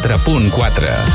Taronja Ràdio Girona, 94.4.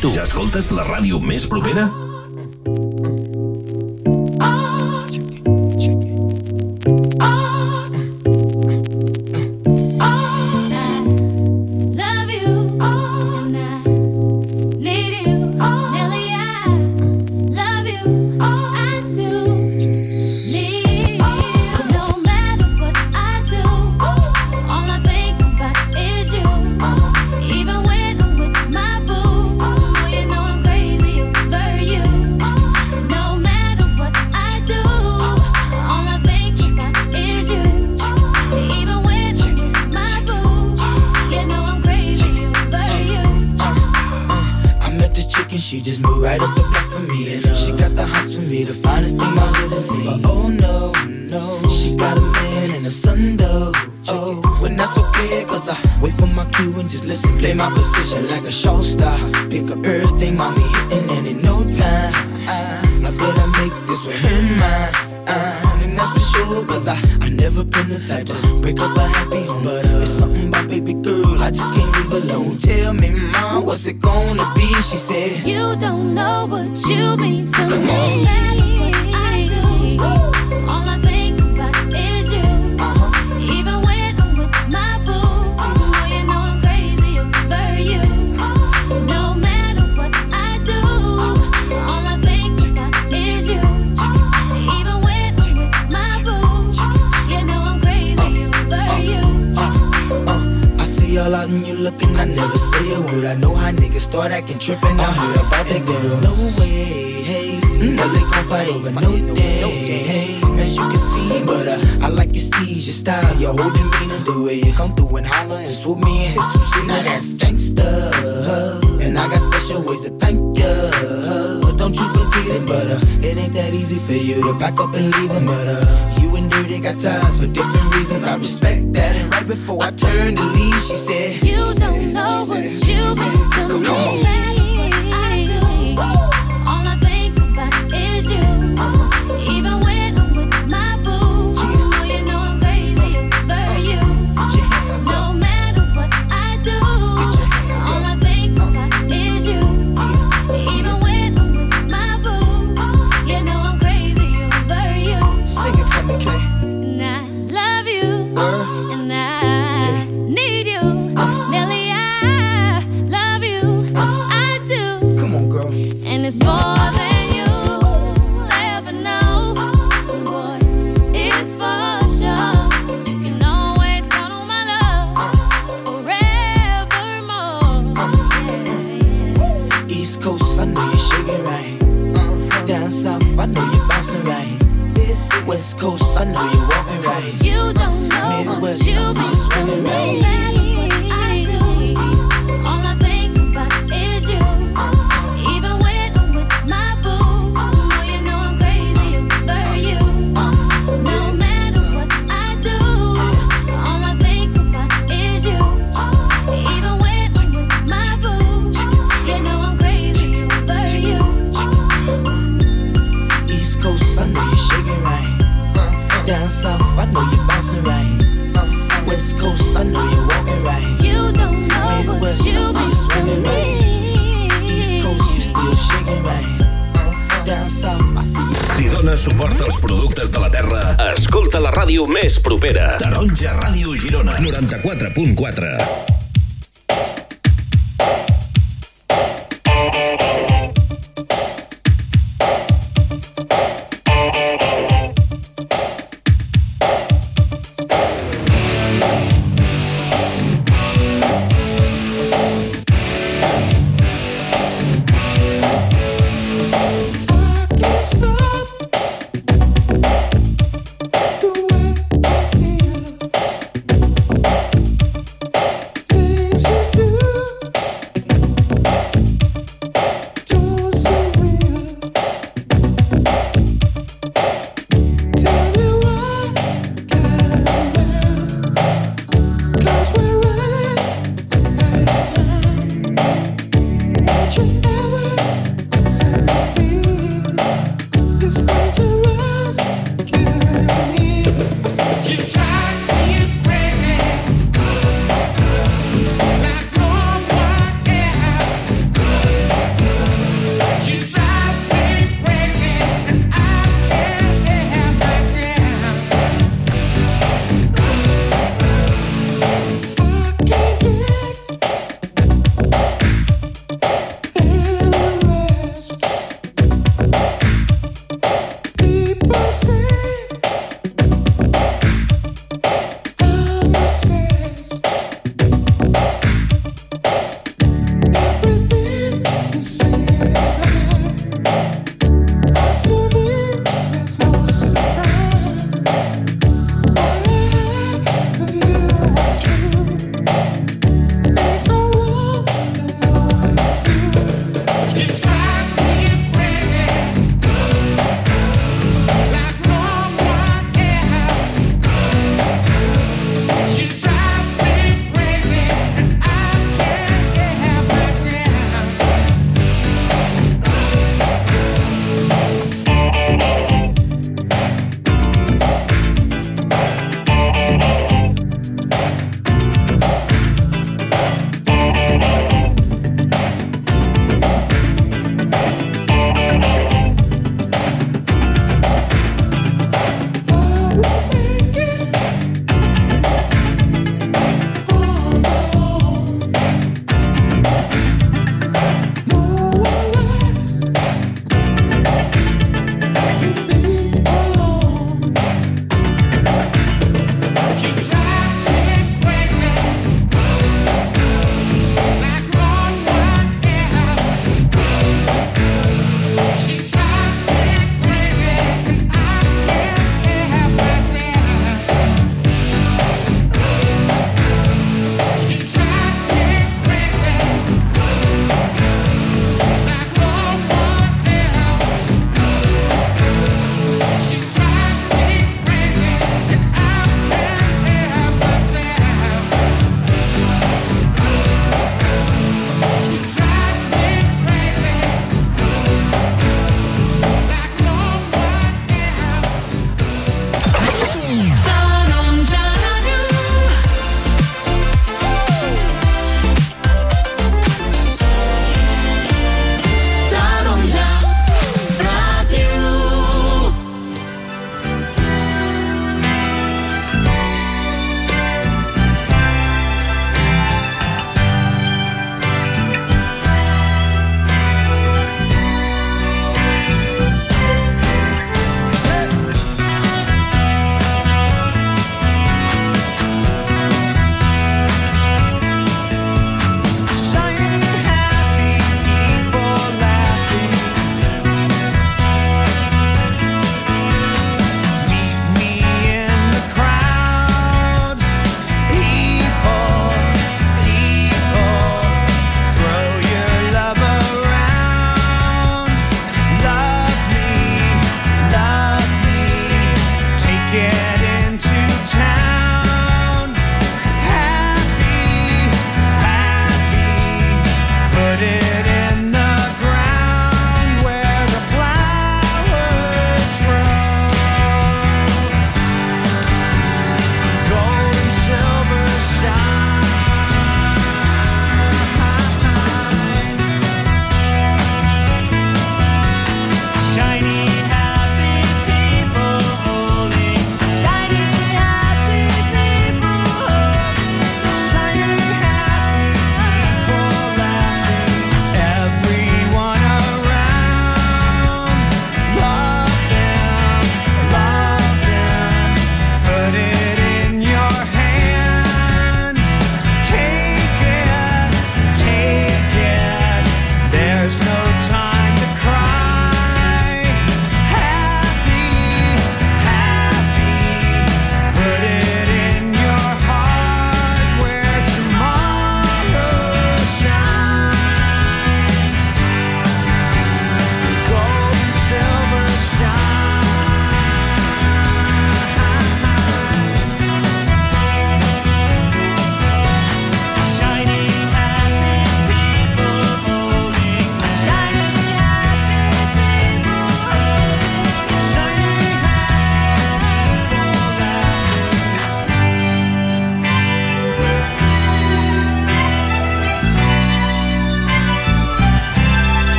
tu? Ja escoltes la ràdio més propera?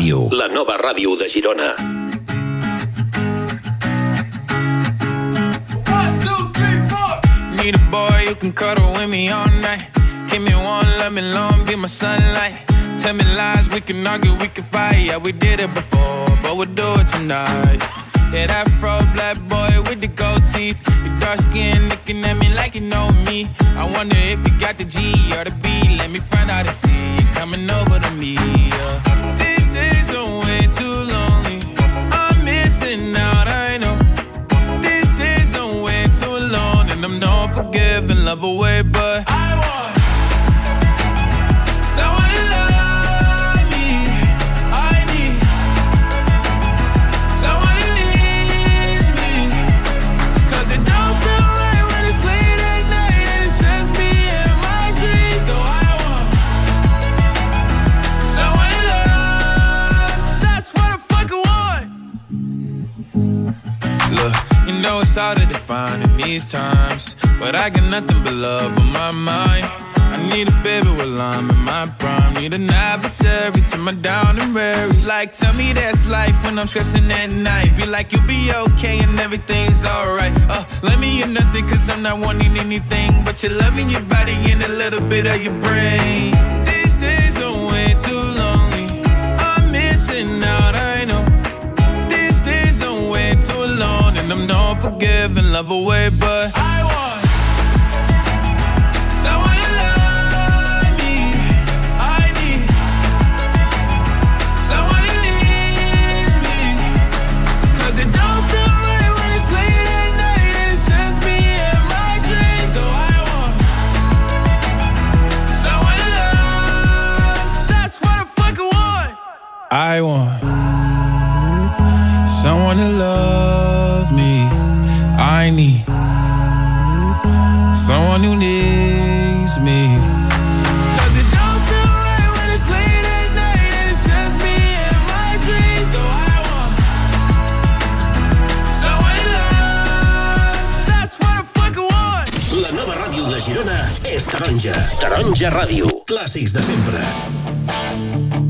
ràdio. La nova ràdio de Girona. Need a boy who can cuddle with me all night. Give me one, let me long, be my sunlight. Tell me lies, we can argue, we can fight. Yeah, we did it before, but we'll do it tonight. Platja Ràdio. Clàssics de sempre.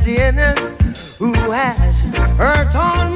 Sinners who has hurt all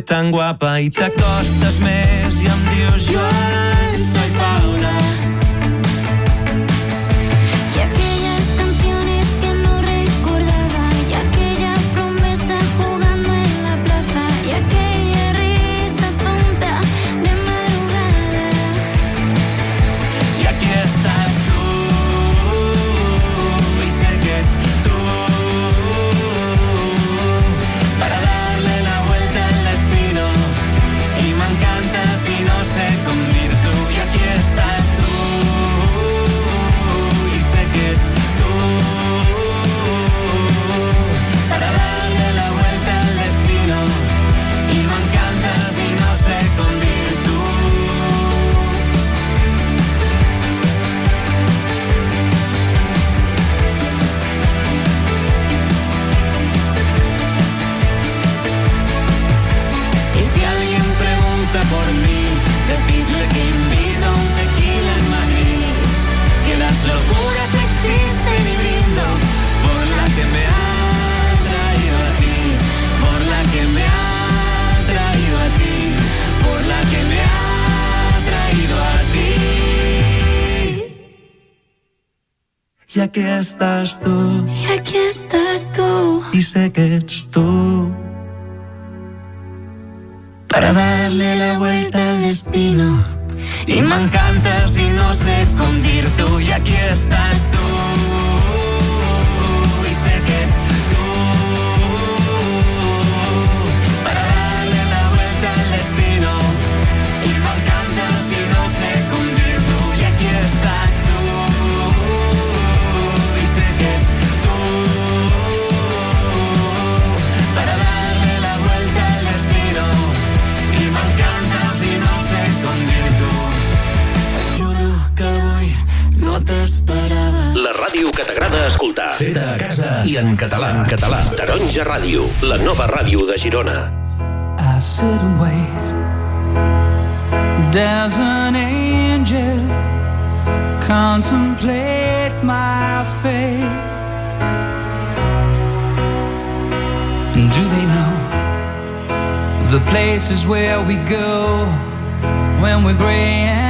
tan guapa y tan escoltar. Feta a casa i en català. En català. Taronja Ràdio, la nova ràdio de Girona. I sit and wait There's an angel Contemplate my fate Do they know the places where we go when we're gray and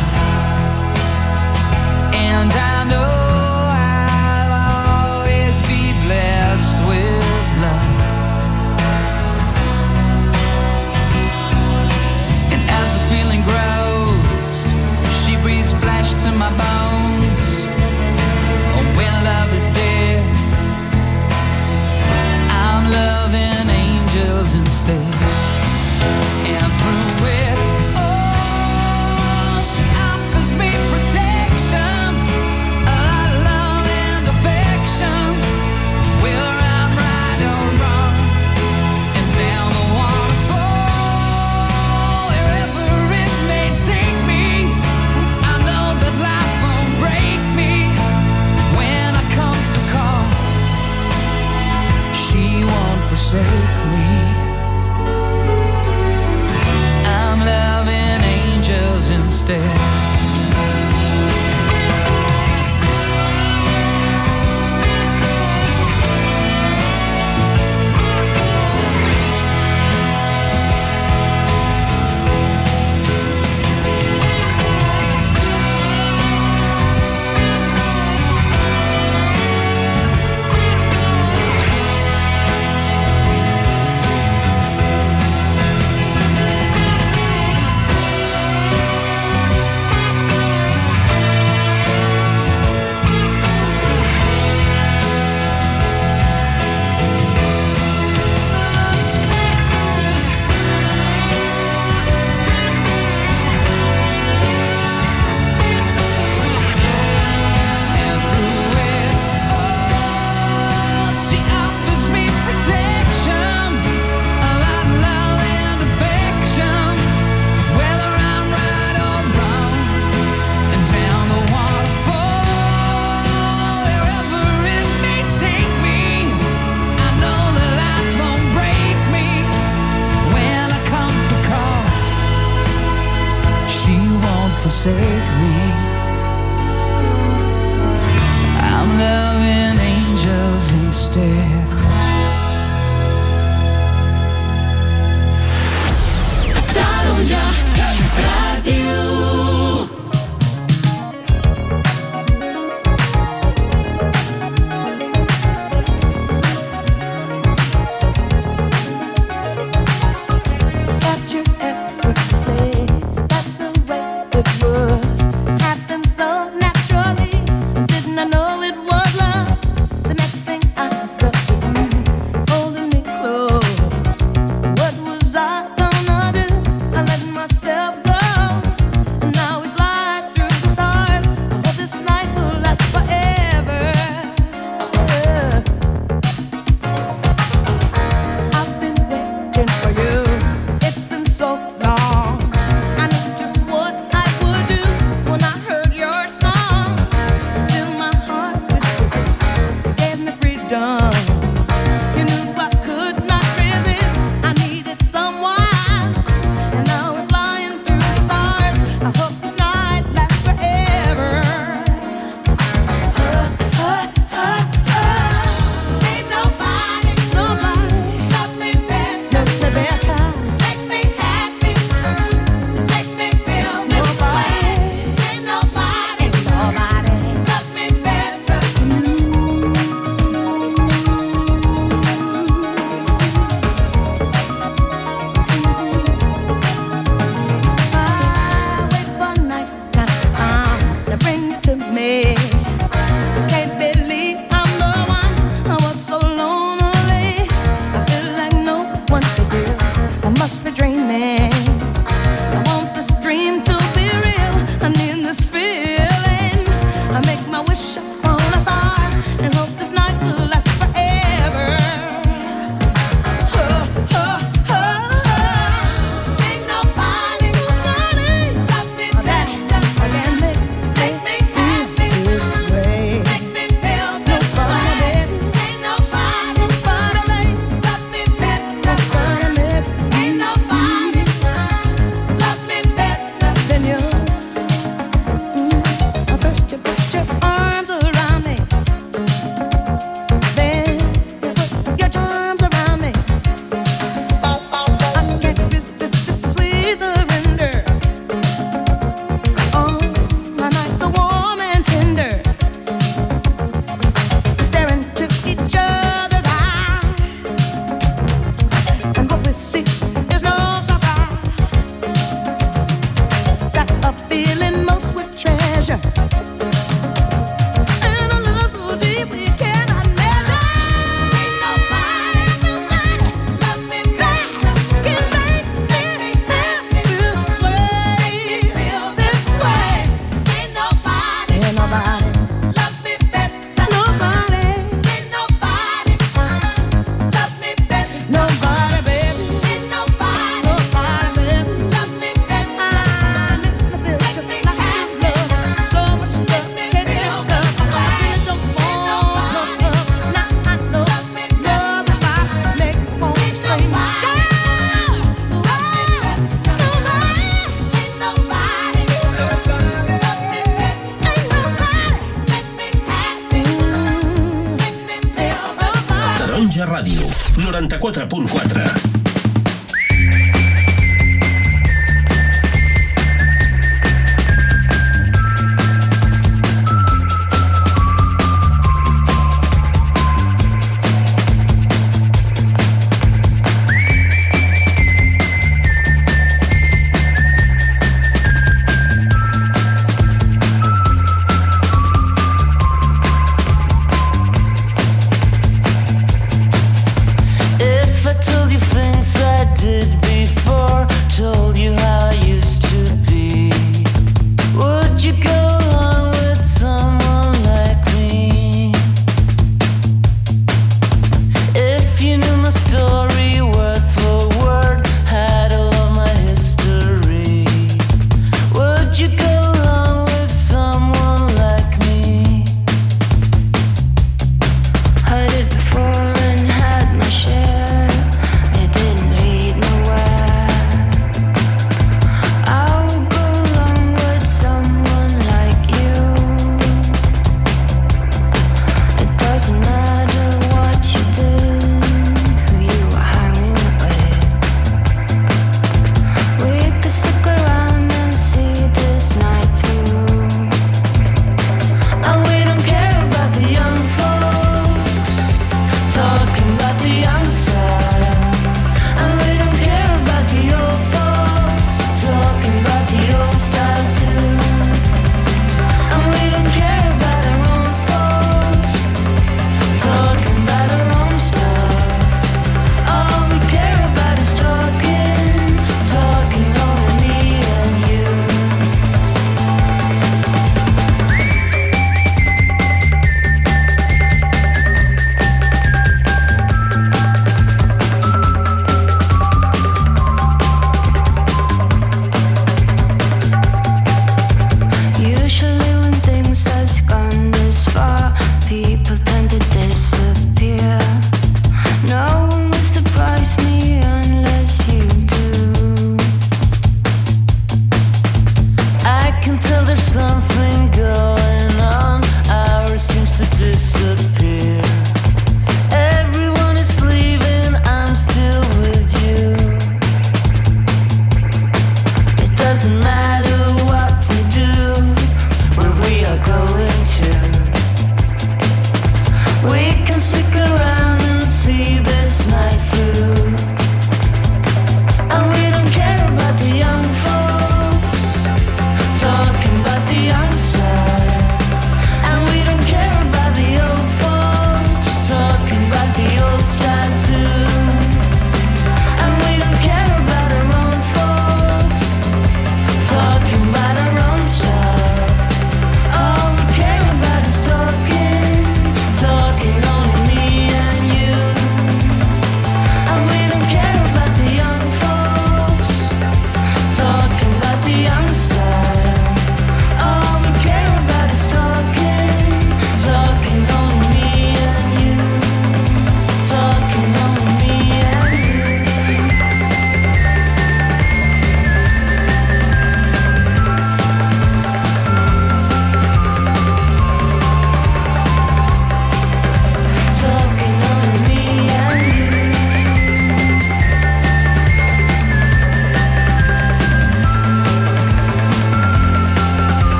stay 94.4.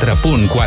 4.4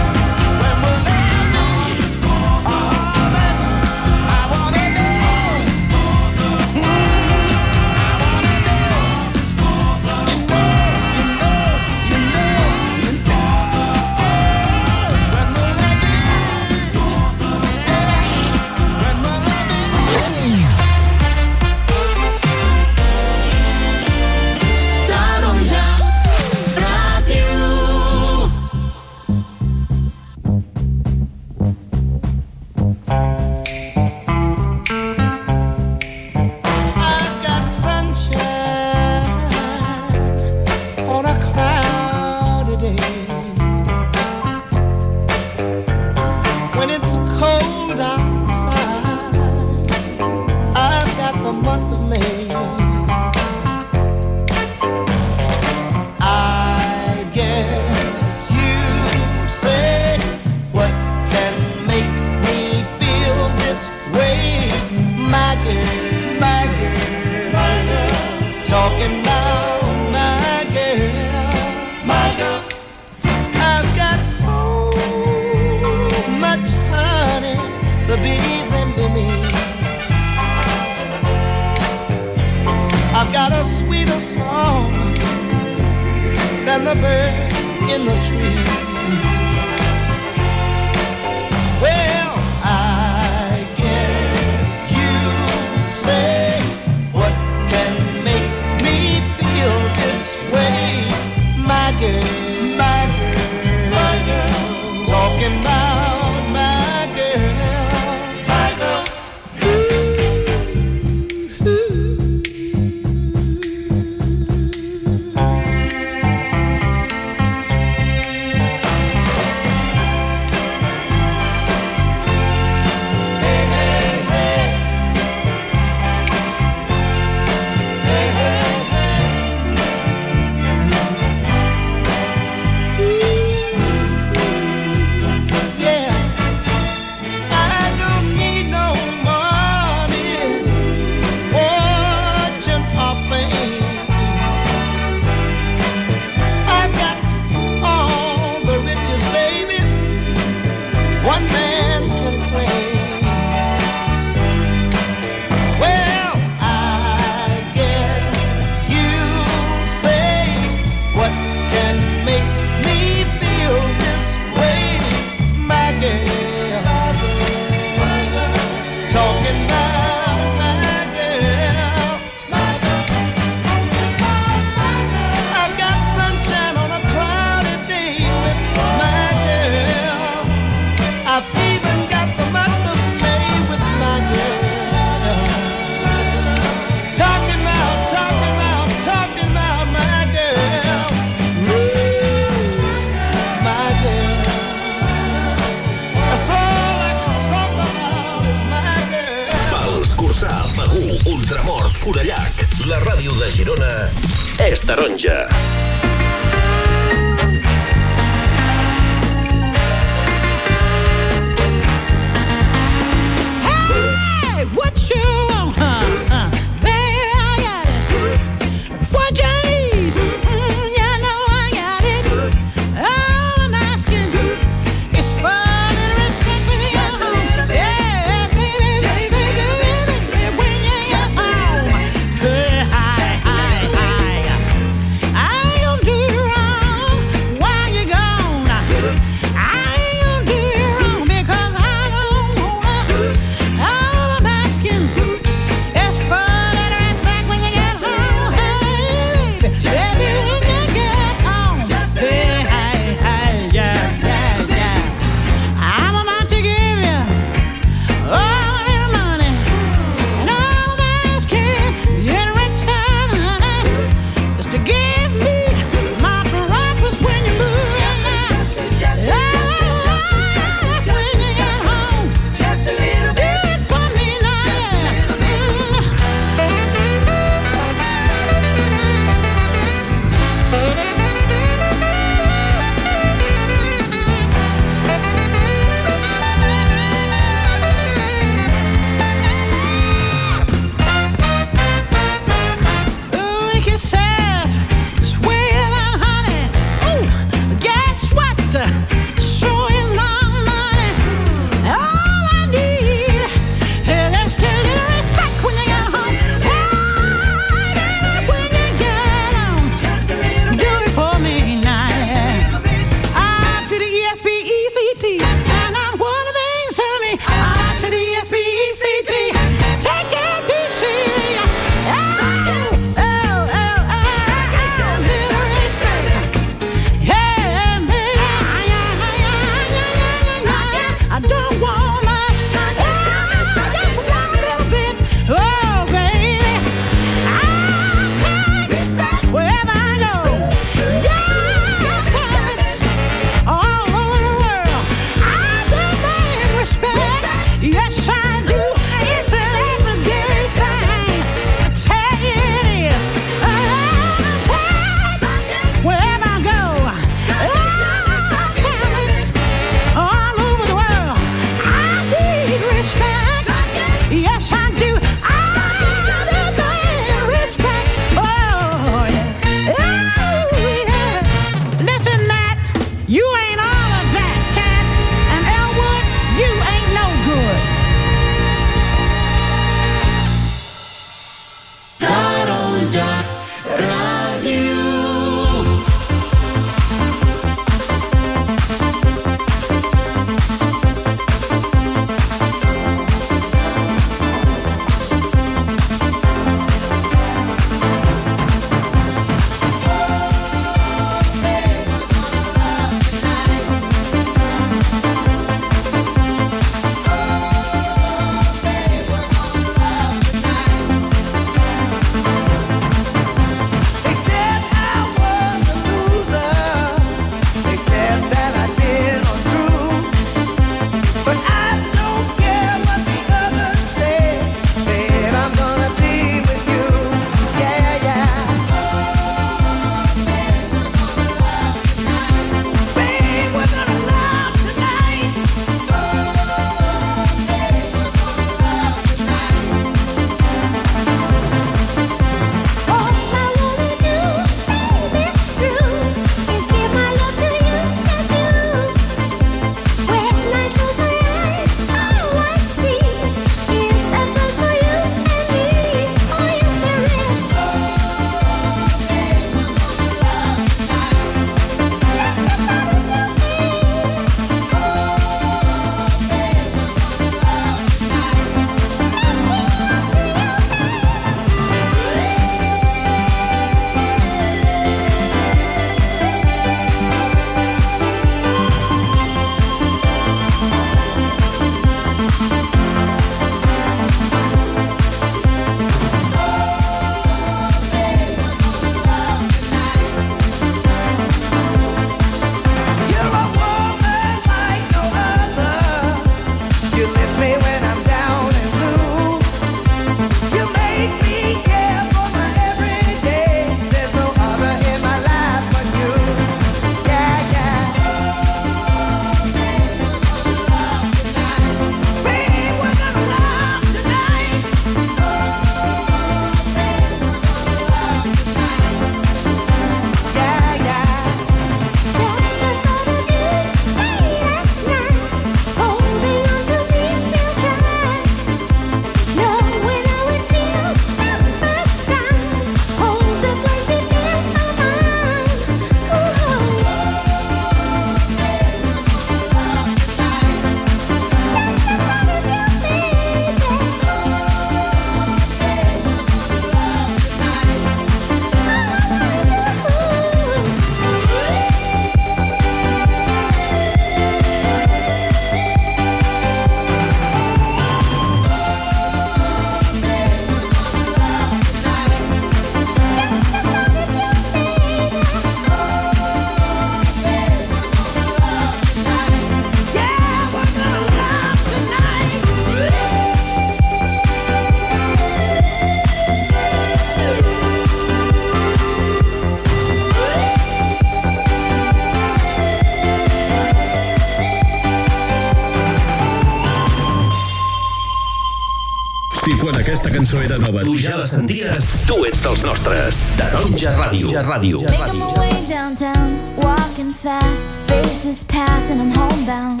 cançó era nova. Tu ja la senties? Tu ets dels nostres. Taronja Ràdio. Taronja Ràdio. Making my way downtown, walking fast, faces pass and I'm homebound.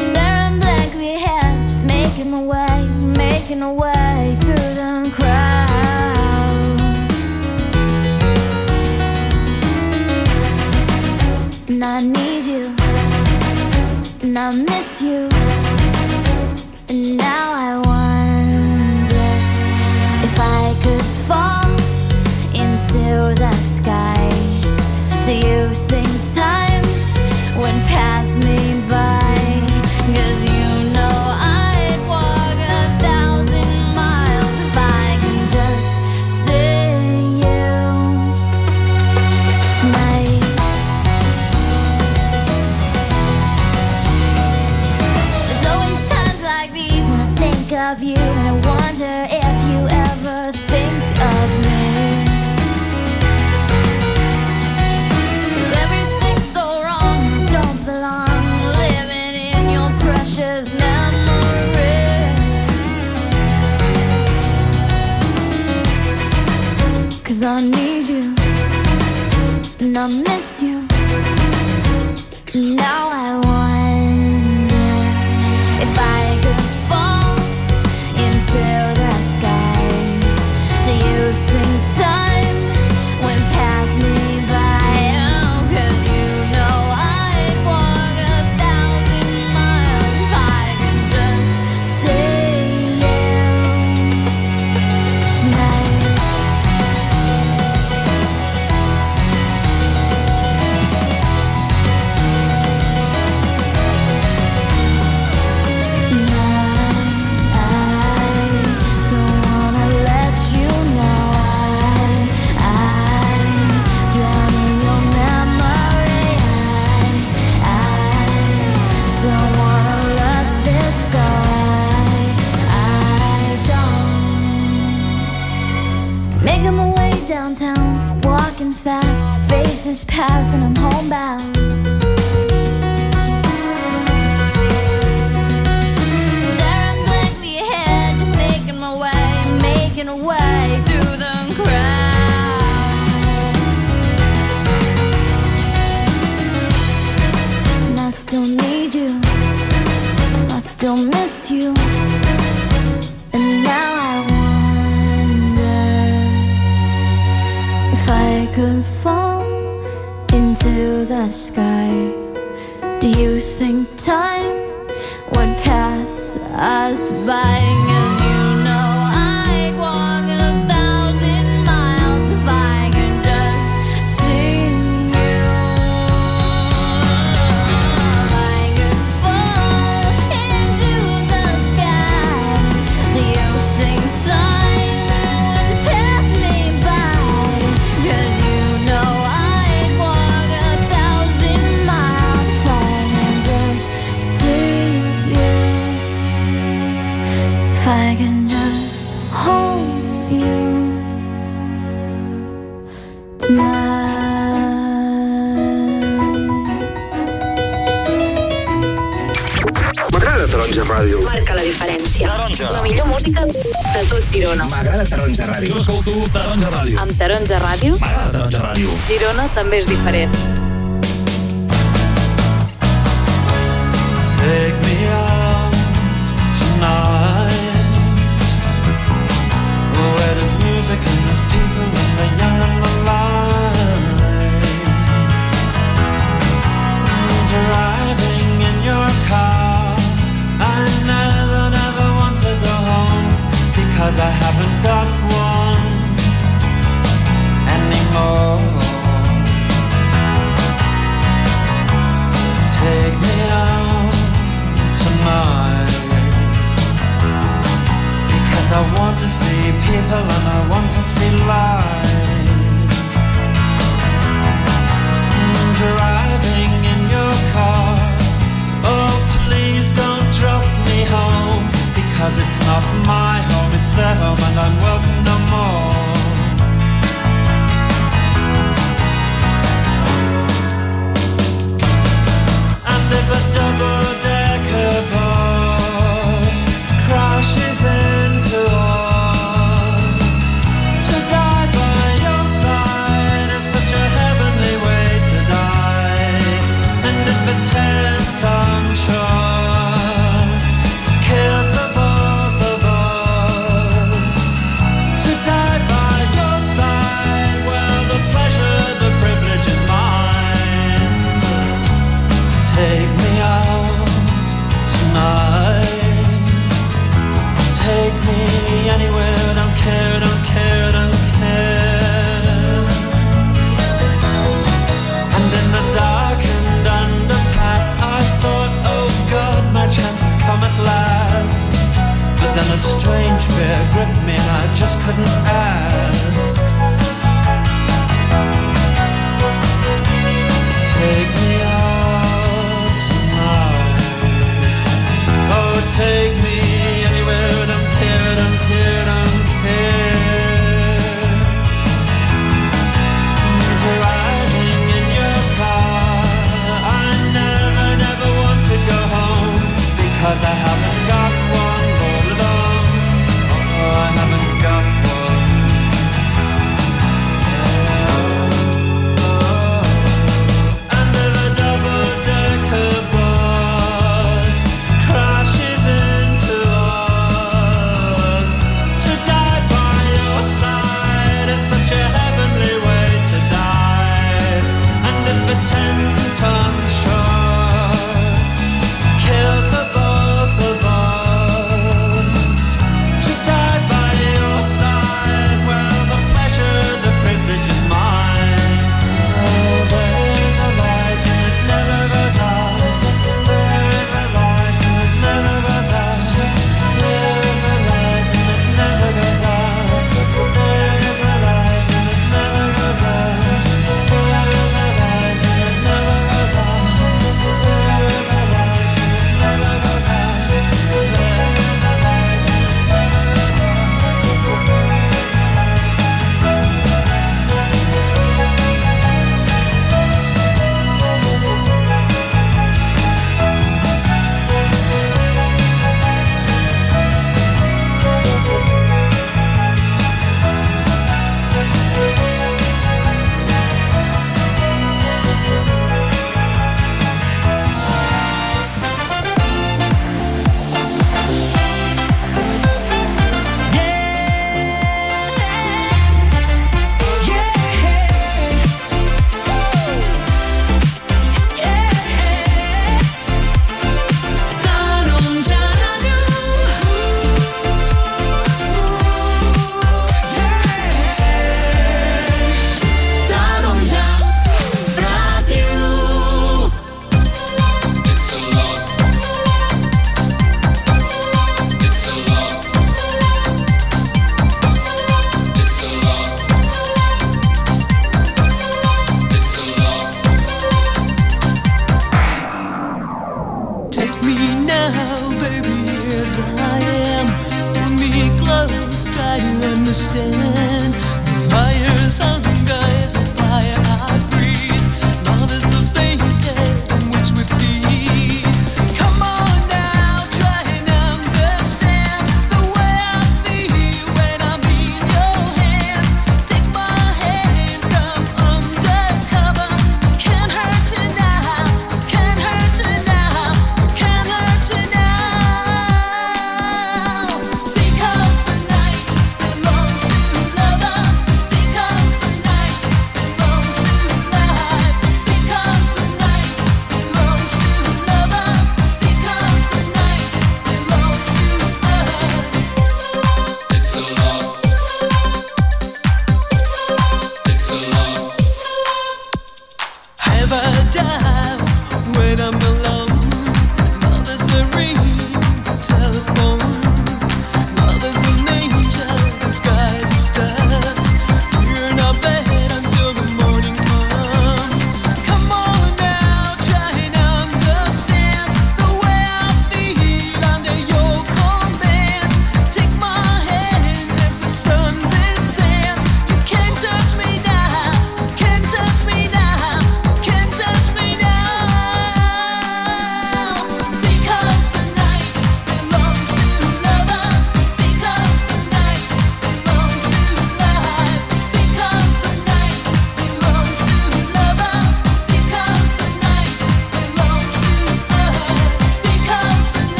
Staring blankly ahead, just making my way, making my way through the crowd. and I need you, and I miss.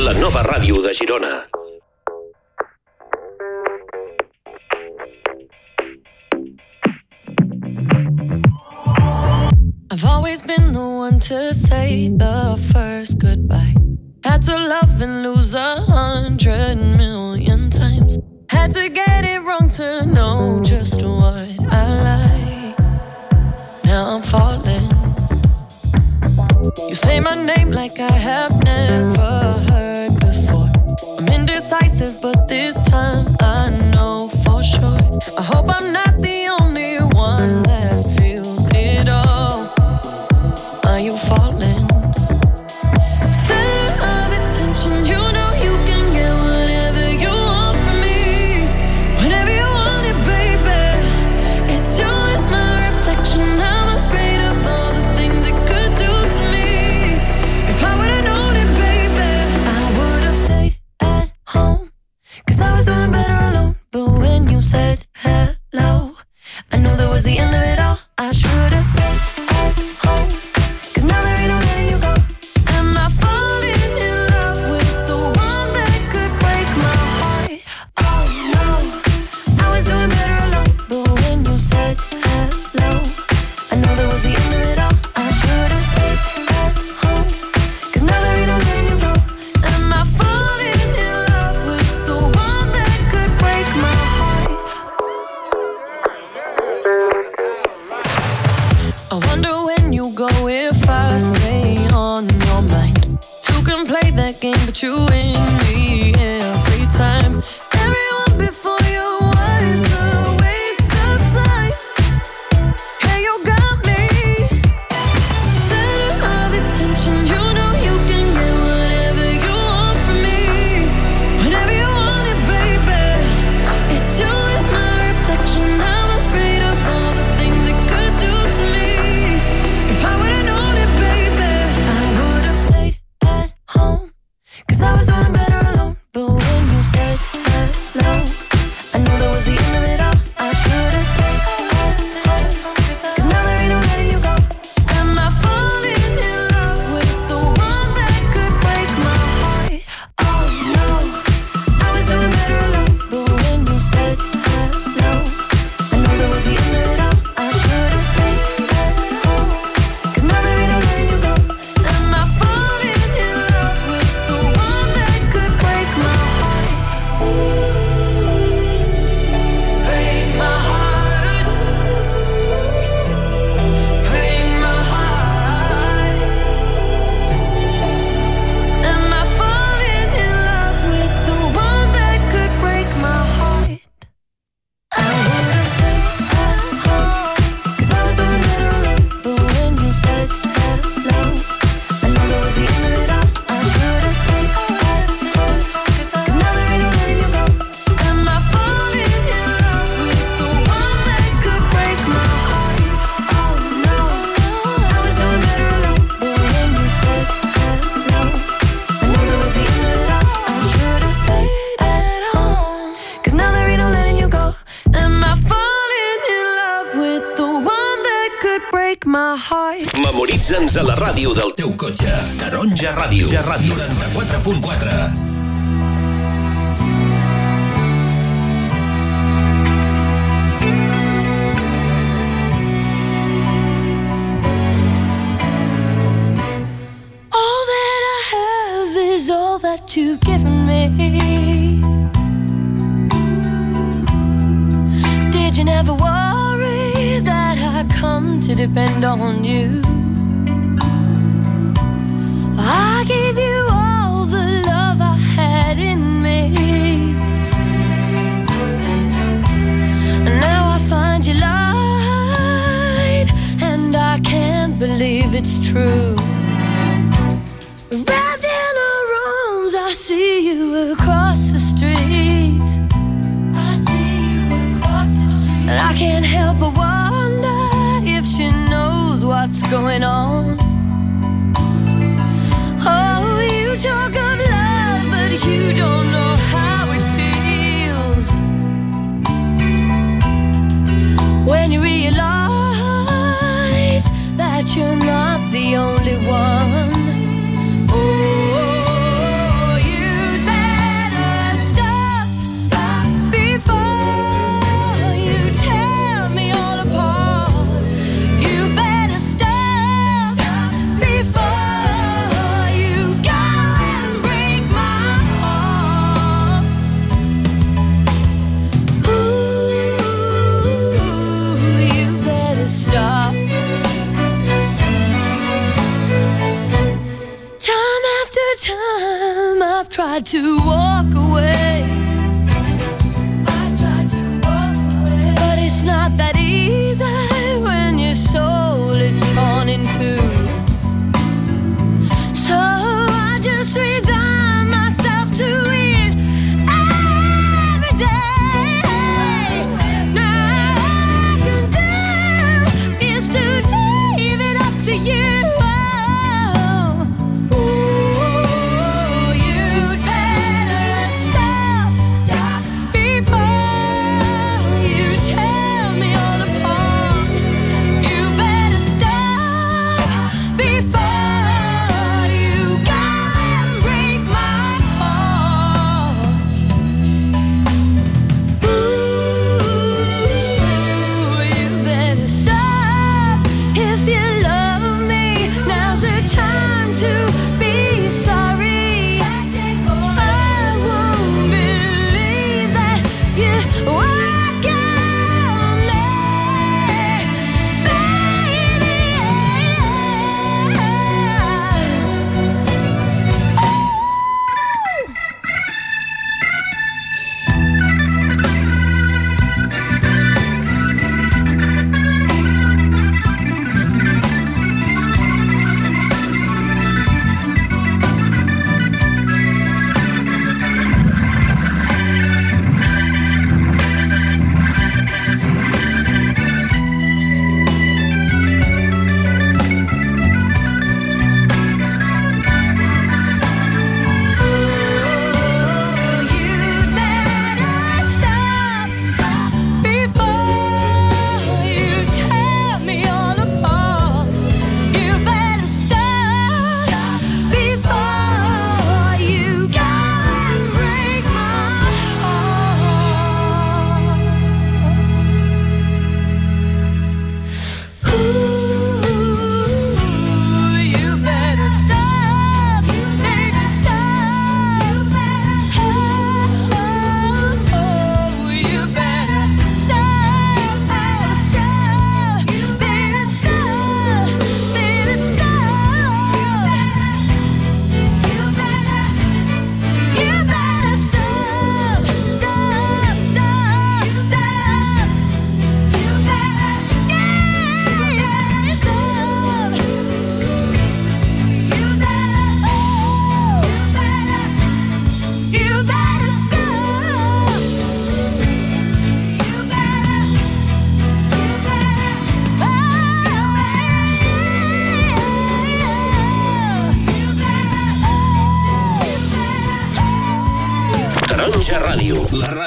La nova ràdio de Girona.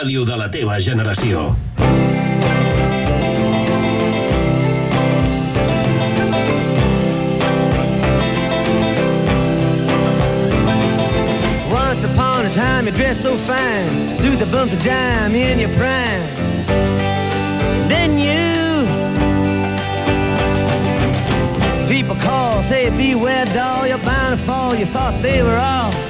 ràdio de la teva generació. Once upon a time you dressed so fine Through the bumps of dime in your prime Then you People call, say beware doll You're bound to fall, you thought they were all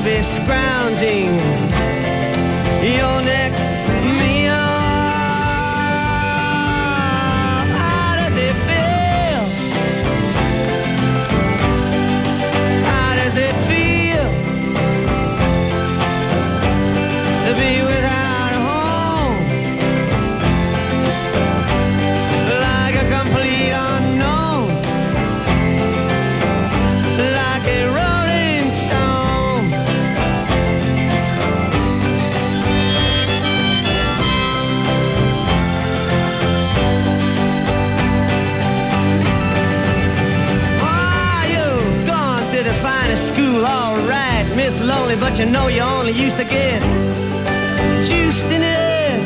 be scrounging but you know you only used to get juiced in it.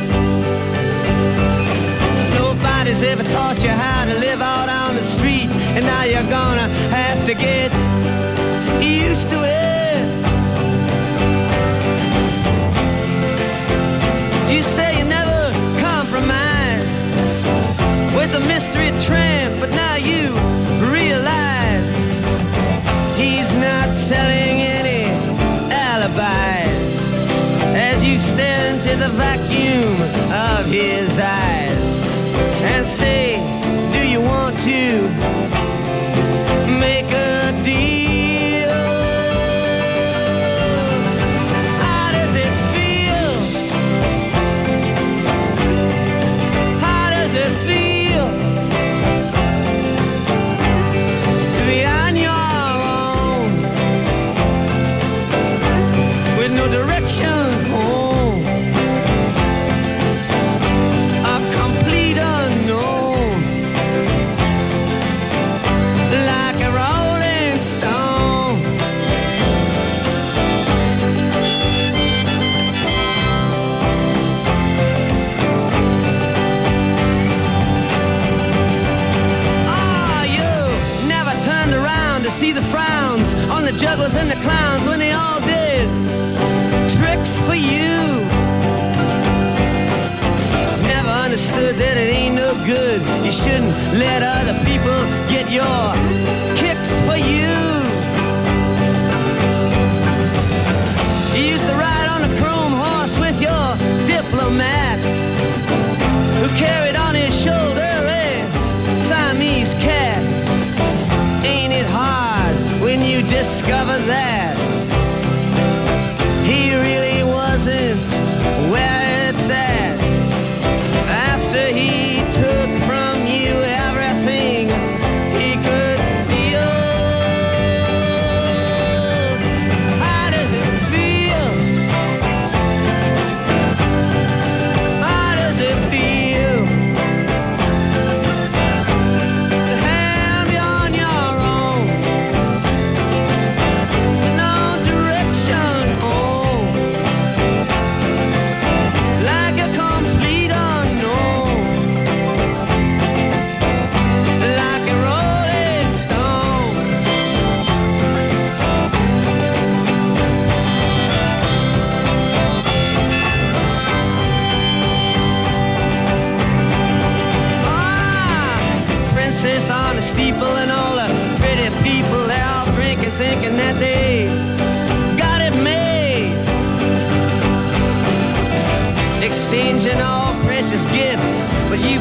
Nobody's ever taught you how to live out on the street, and now you're gonna have to get used to it. You say you never compromise with the mystery train. his eyes and say, and the clowns when they all did tricks for you. Never understood that it ain't no good. You shouldn't let other people get your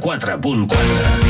94.4.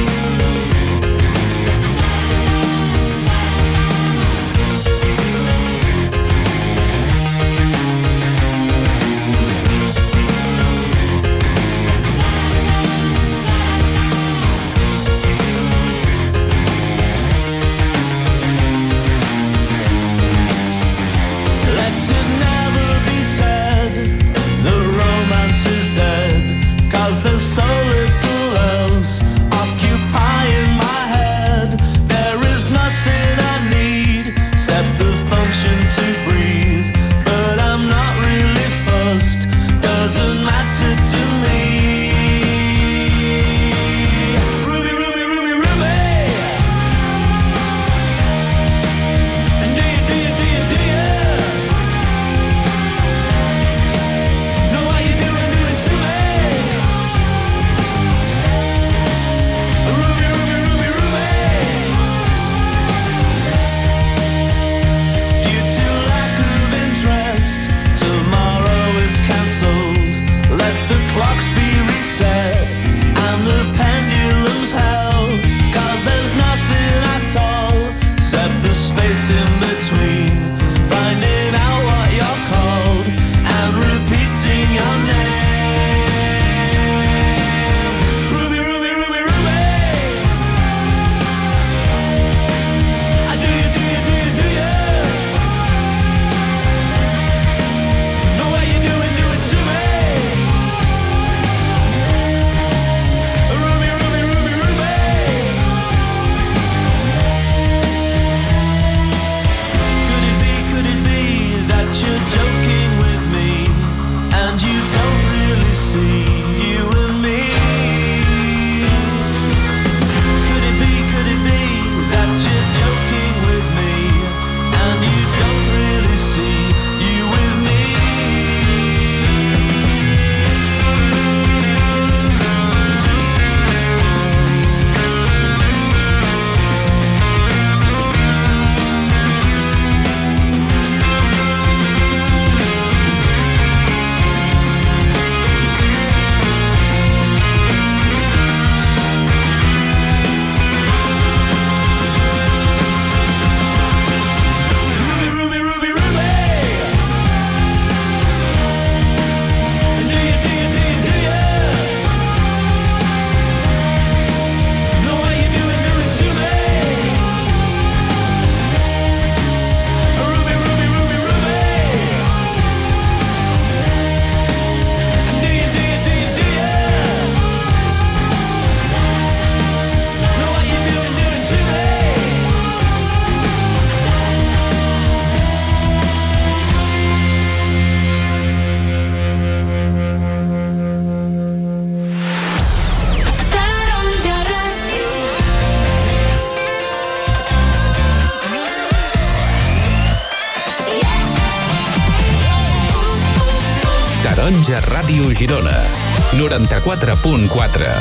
94.4.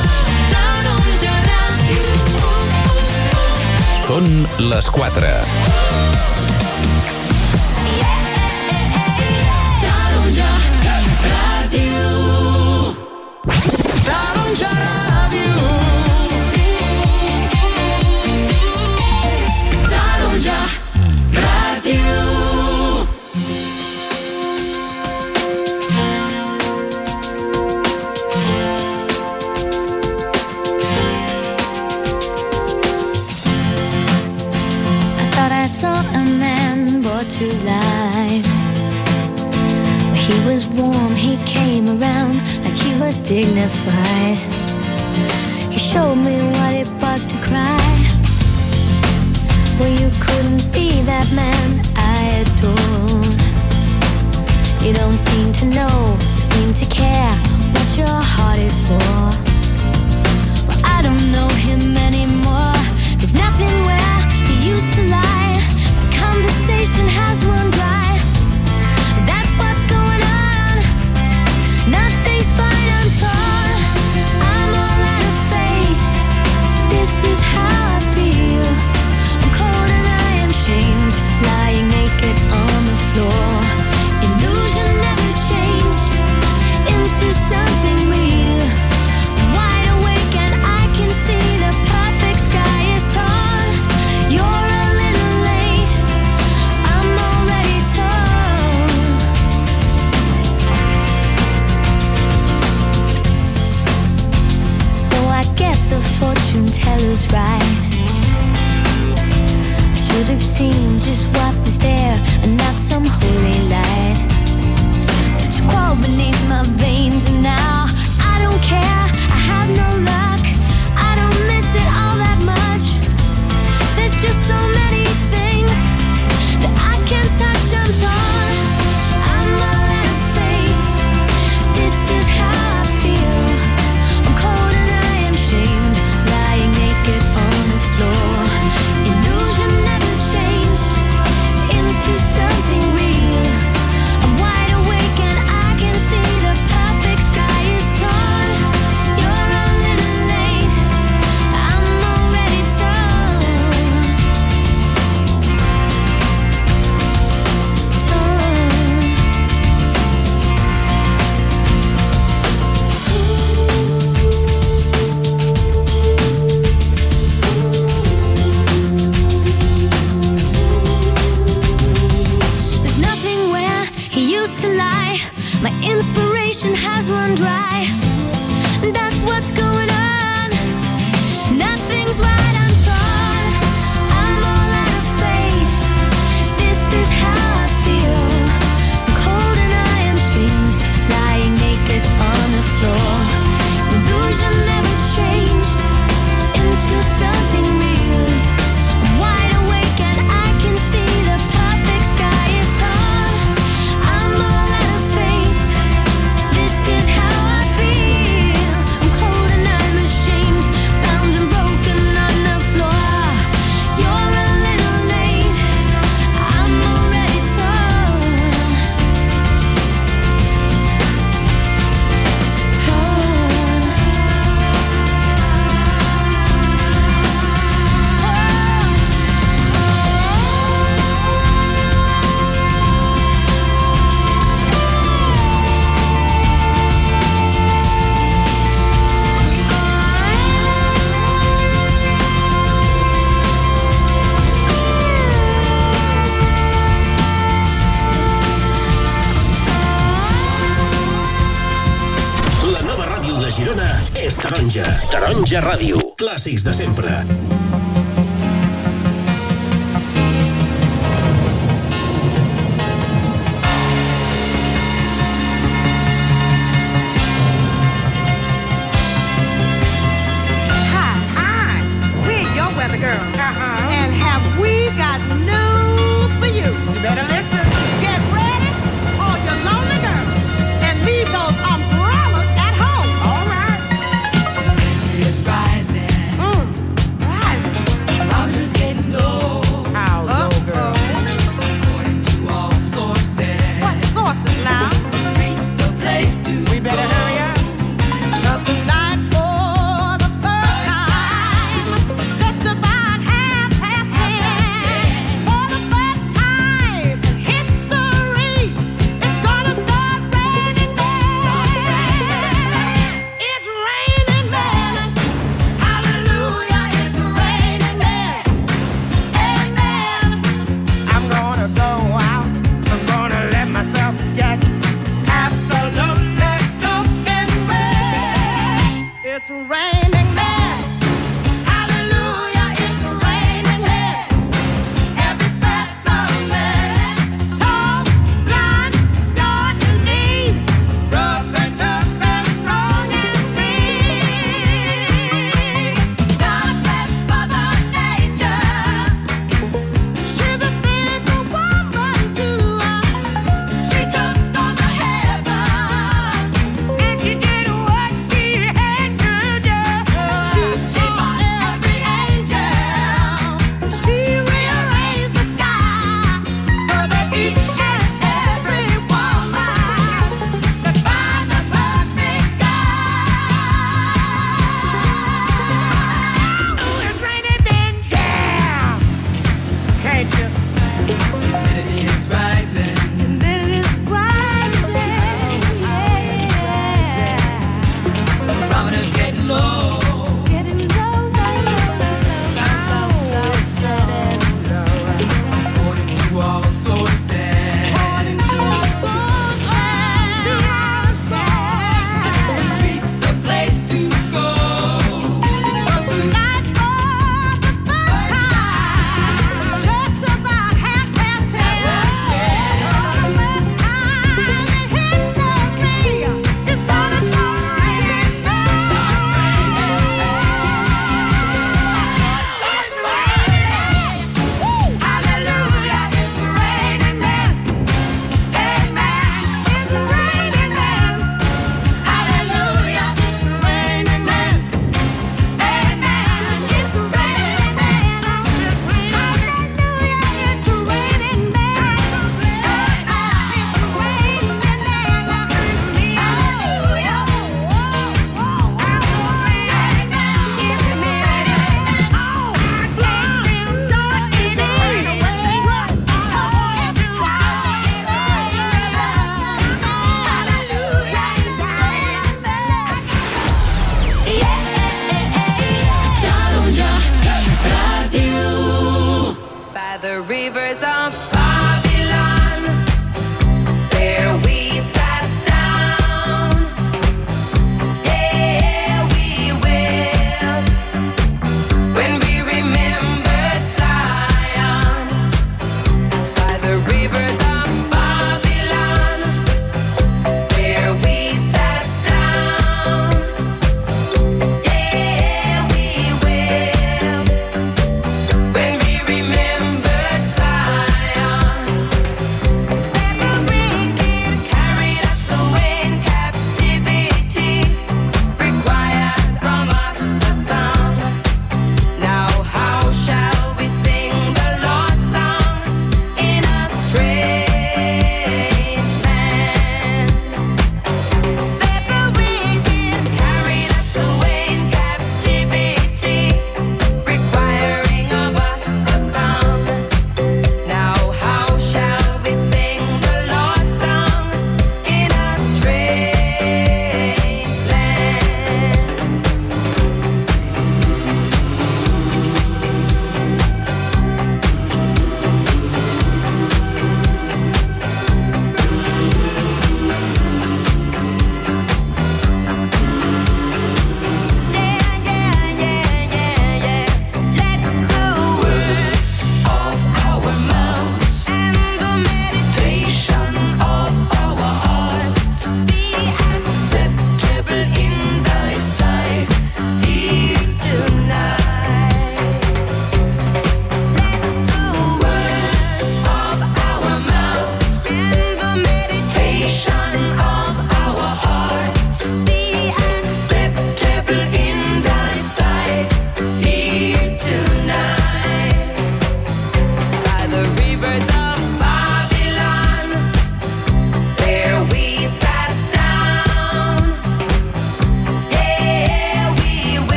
Clàssics de sempre.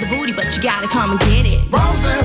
the booty, but you gotta come and get it. Rosa.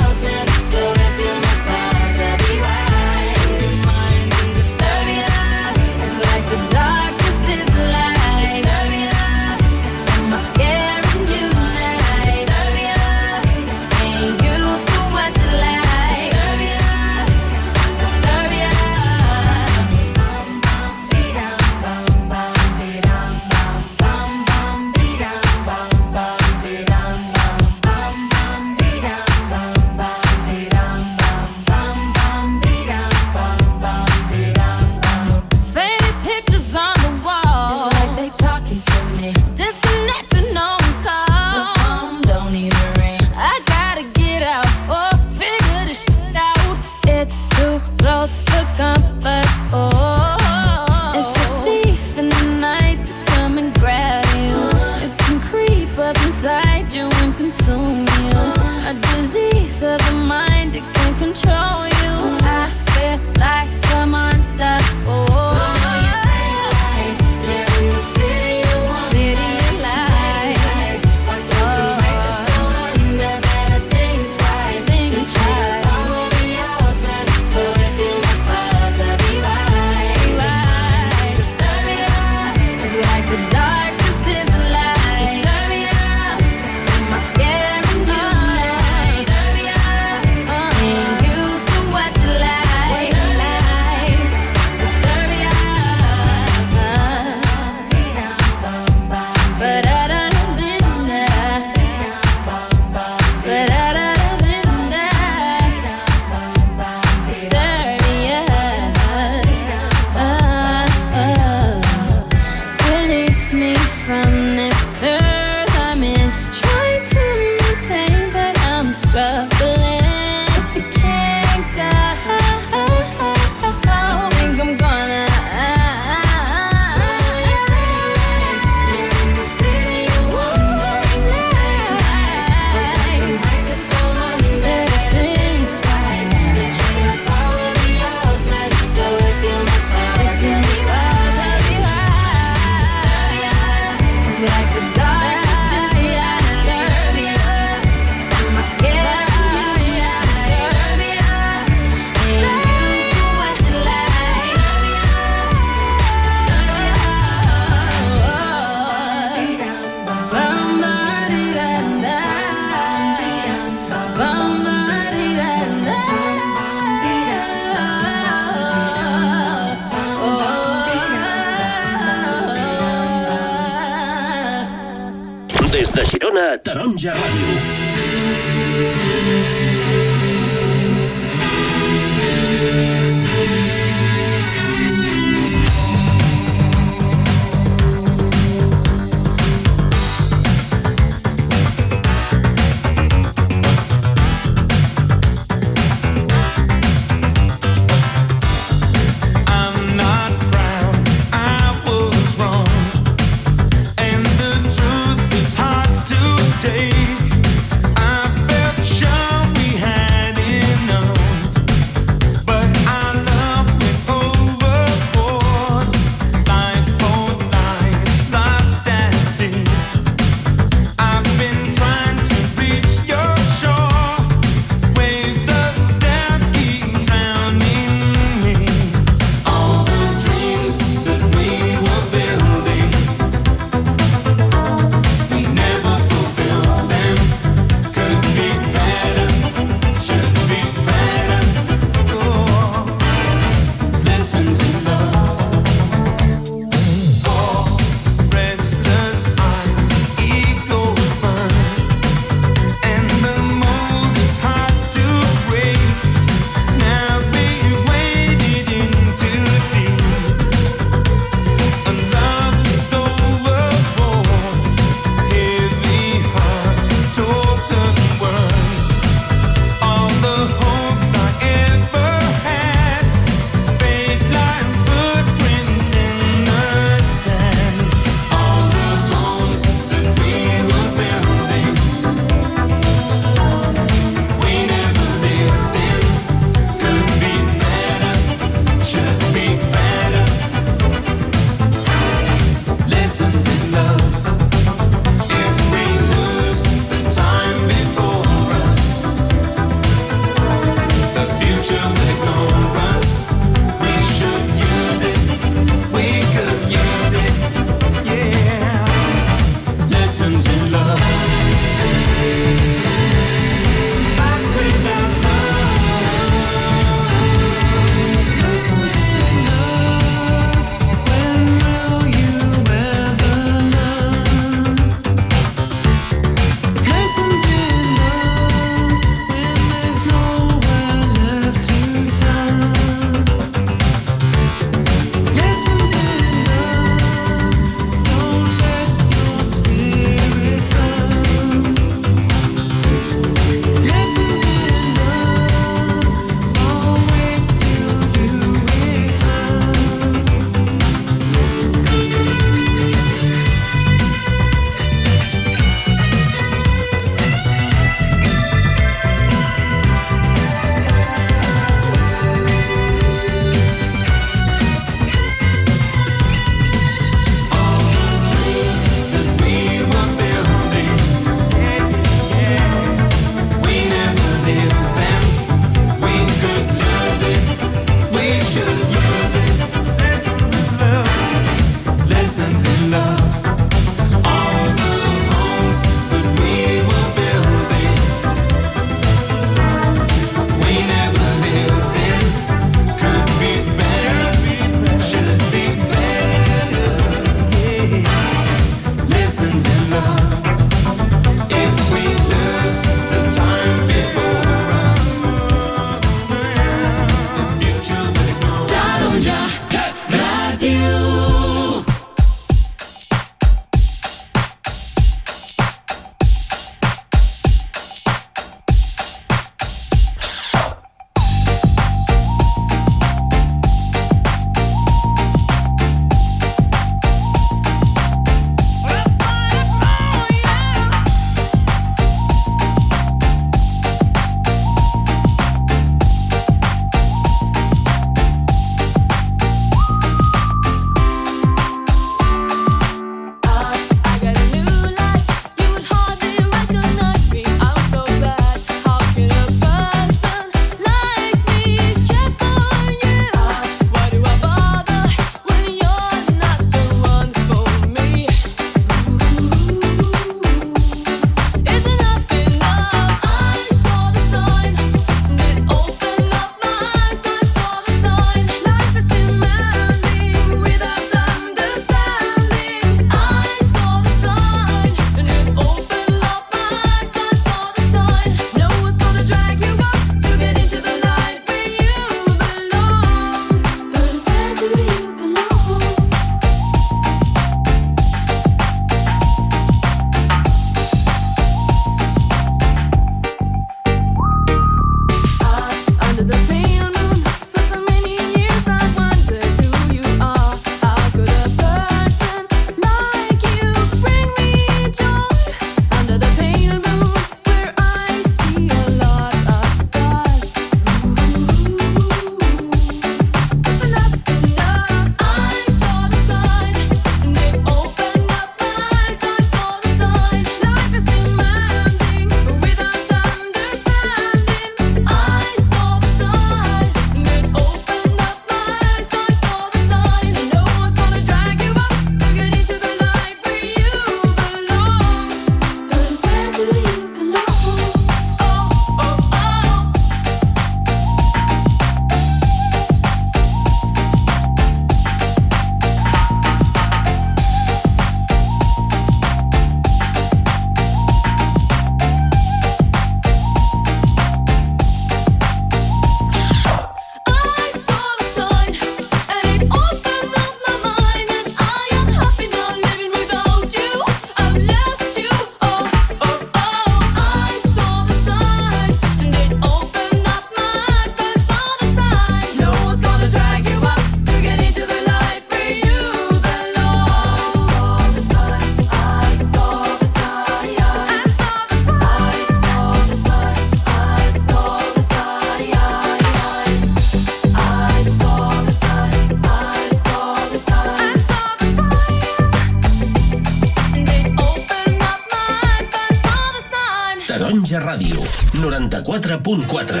4.4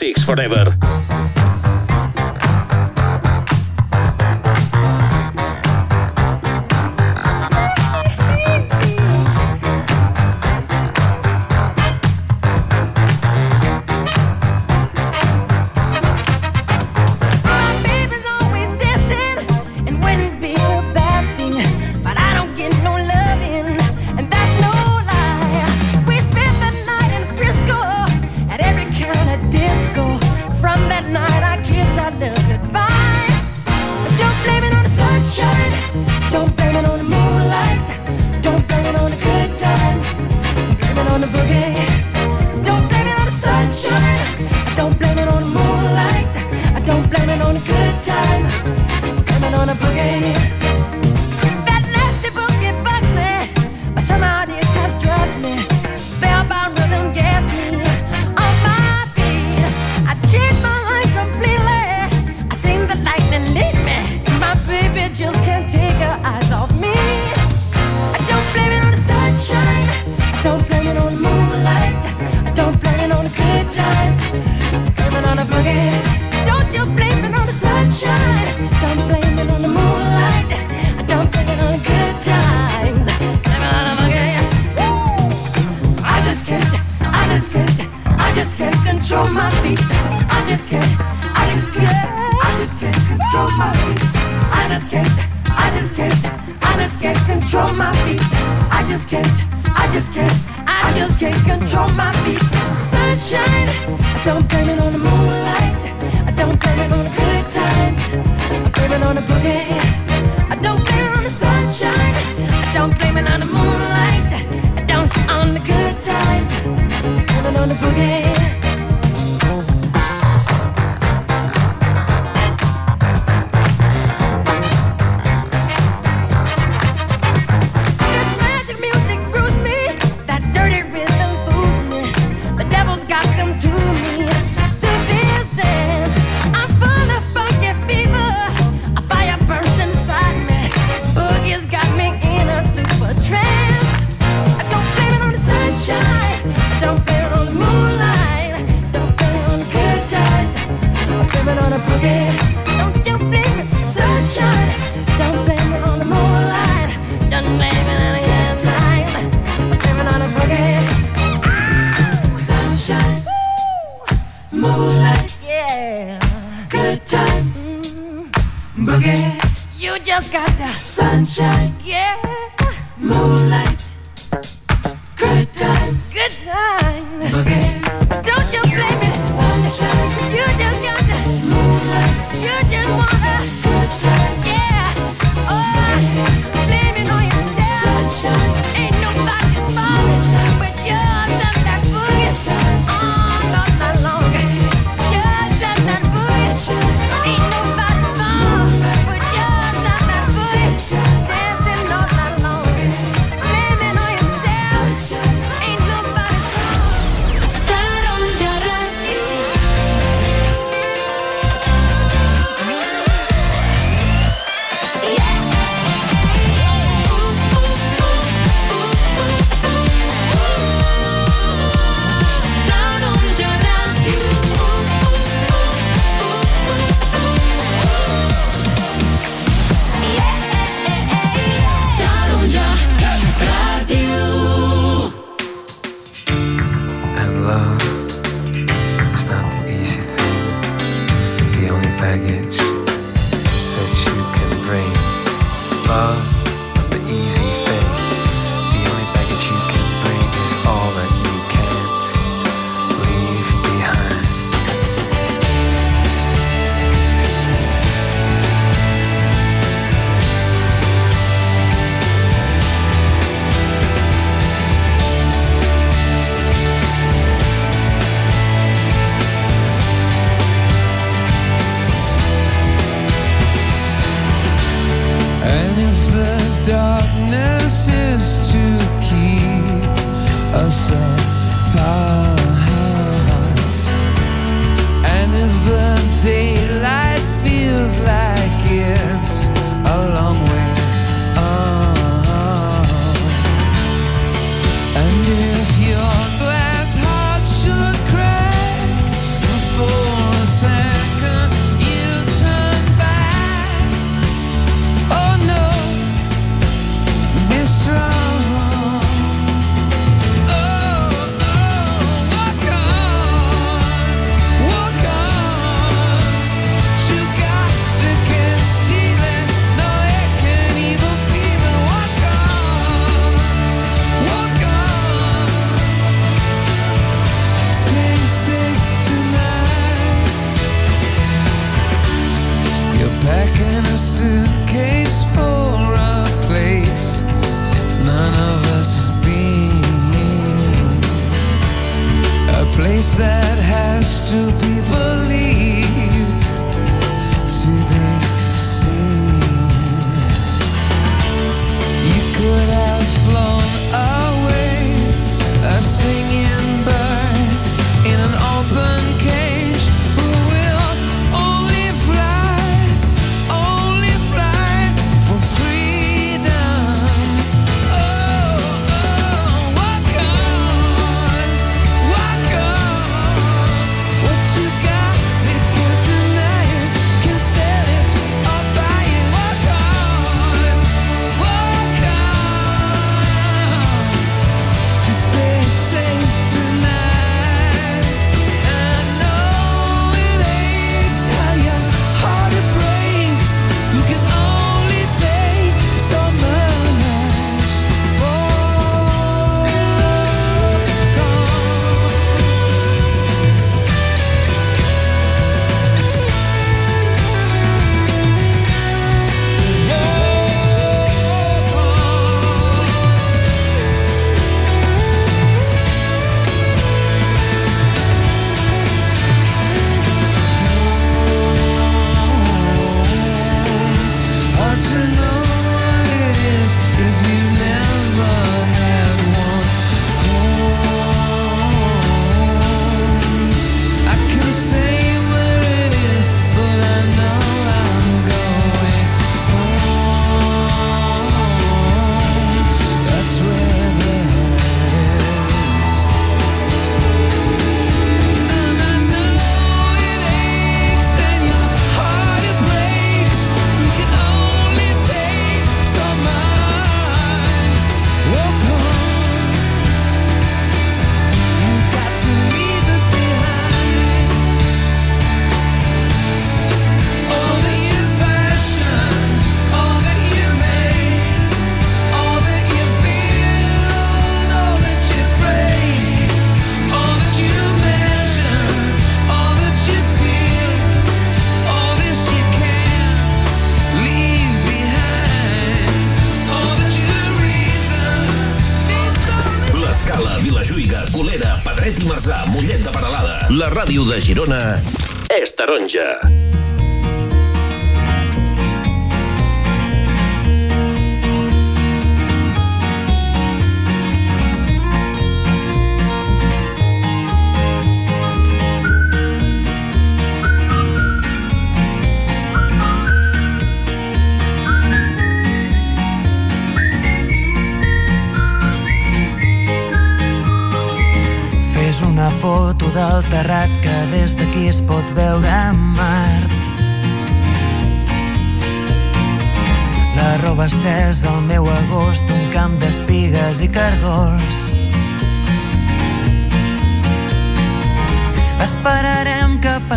six forever.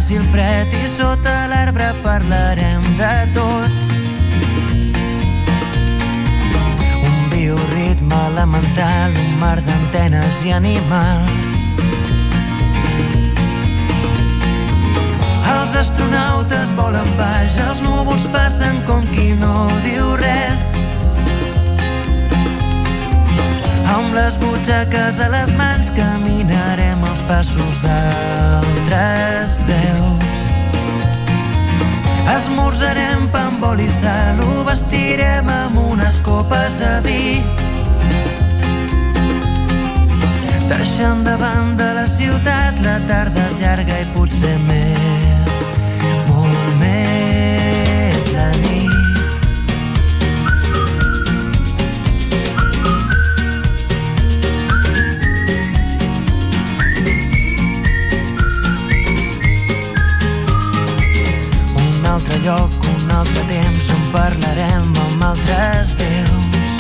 faci el fred i sota l'arbre parlarem de tot. Un bioritme elemental, un mar d'antenes i animals. Els astronautes volen baix, els núvols passen com qui no diu res. Amb les butxaques a les mans caminarem els passos d'altres peus. Esmorzarem pa amb oli i sal, ho vestirem amb unes copes de vi. Deixant de banda la ciutat, la tarda és llarga i potser més lloc un altre temps on parlarem amb altres déus.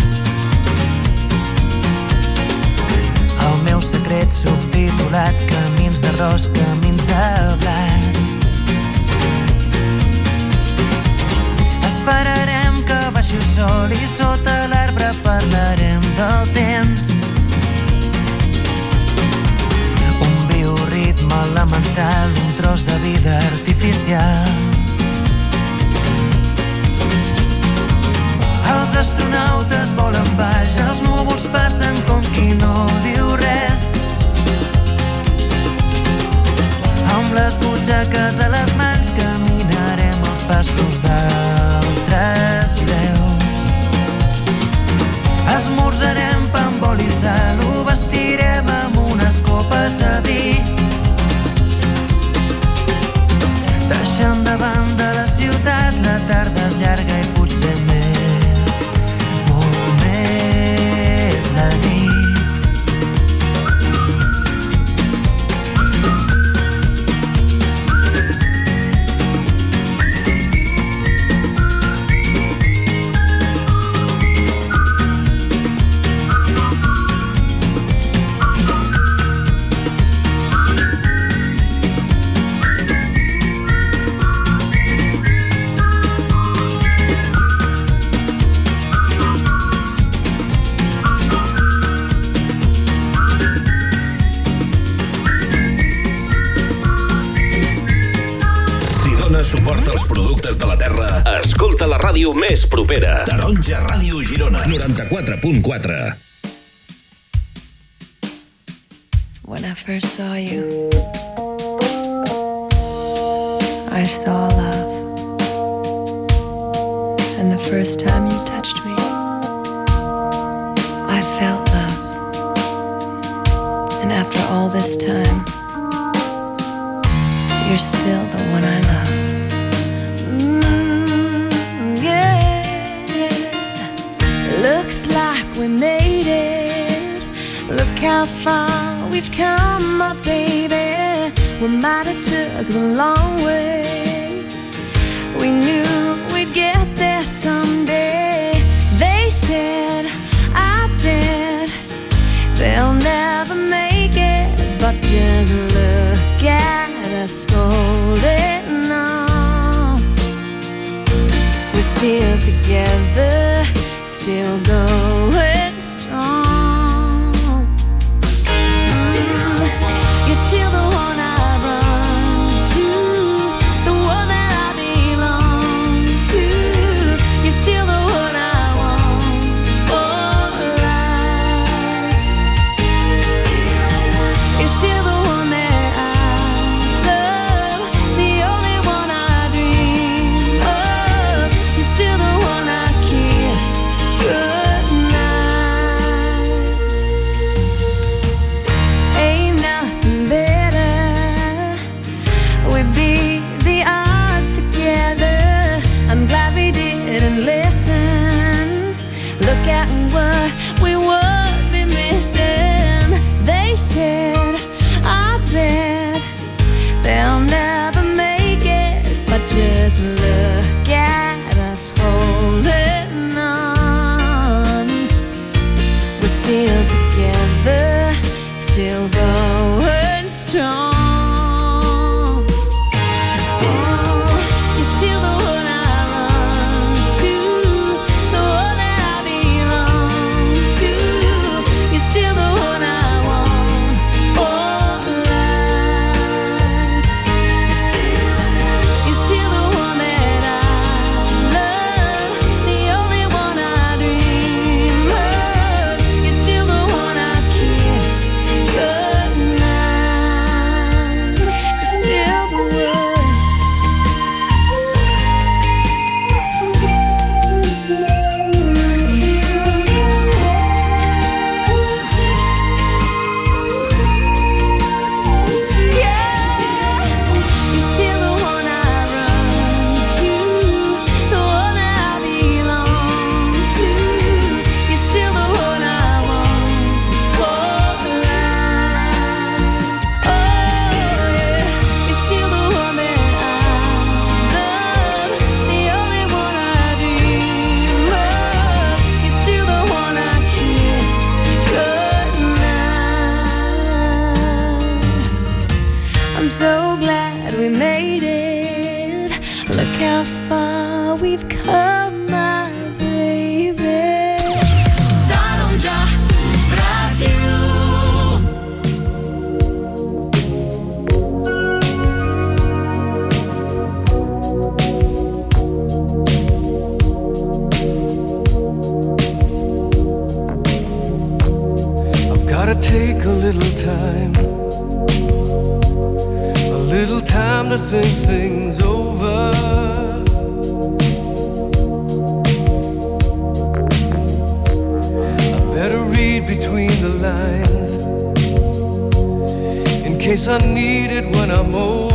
El meu secret subtitulat Camins d'arròs, camins de blat. Esperarem que baixi el sol i sota l'arbre parlarem del temps. Un bioritme elemental, un tros de vida artificial. els astronautes volen baix, els núvols passen com qui no diu res. Amb les butxaques a les mans caminarem els passos d'altres peus. Esmorzarem pa amb oli i sal, ho vestirem amb unes copes de vi. Deixant de banda la ciutat, la tarda és llarga i 나의 més propera. Taronja Ràdio Girona, 94.4. When I first saw you so case I need it when I'm old.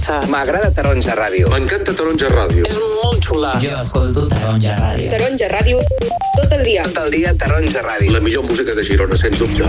passa. M'agrada Taronja Ràdio. M'encanta Taronja Ràdio. És molt xula. Jo escolto Taronja Ràdio. Taronja Ràdio tot el dia. Tot el dia Taronja Ràdio. La millor música de Girona, sens dubte.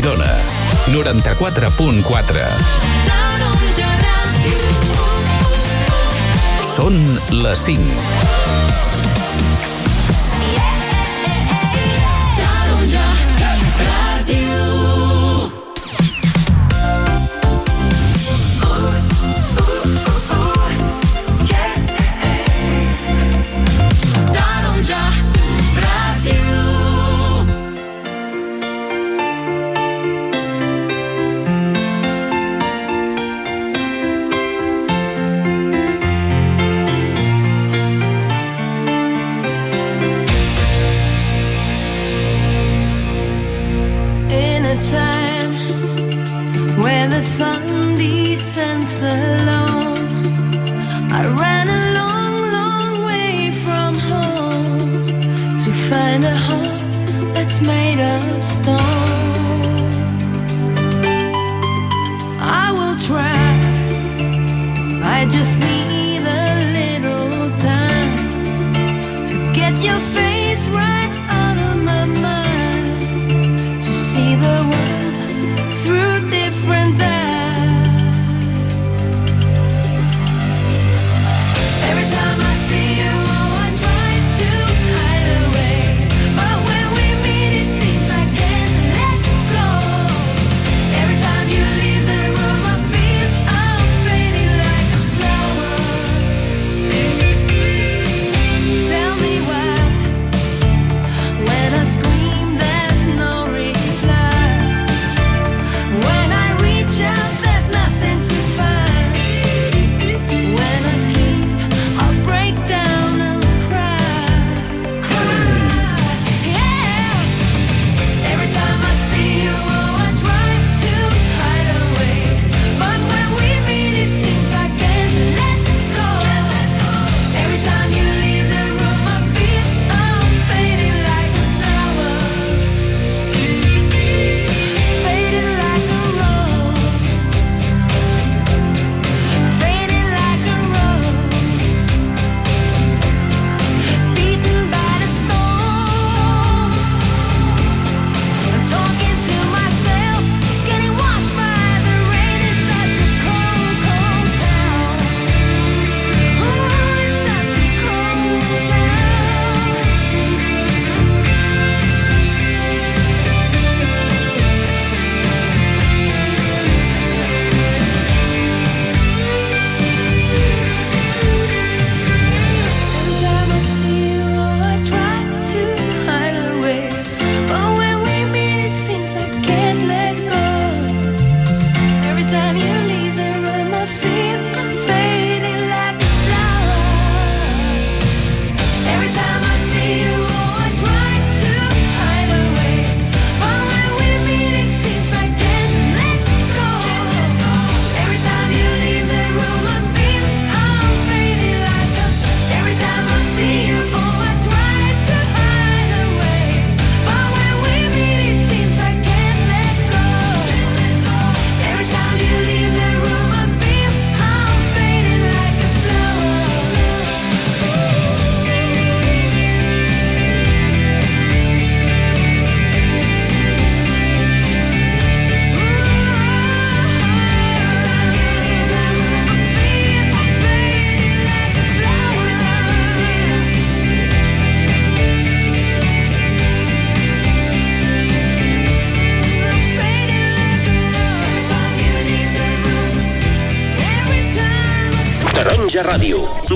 Girona. 94.4. Són les 5.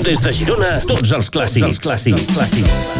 Des de Girona, tots els clàssics. Els clàssics, clàssics.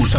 Usa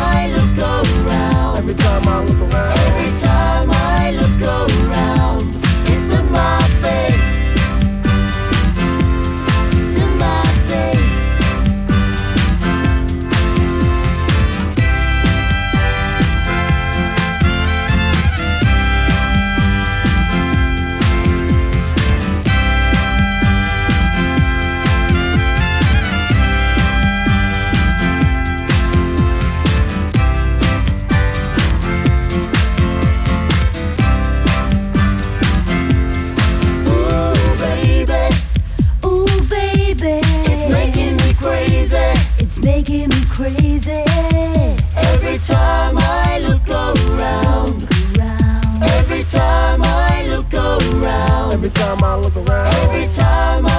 around. Every time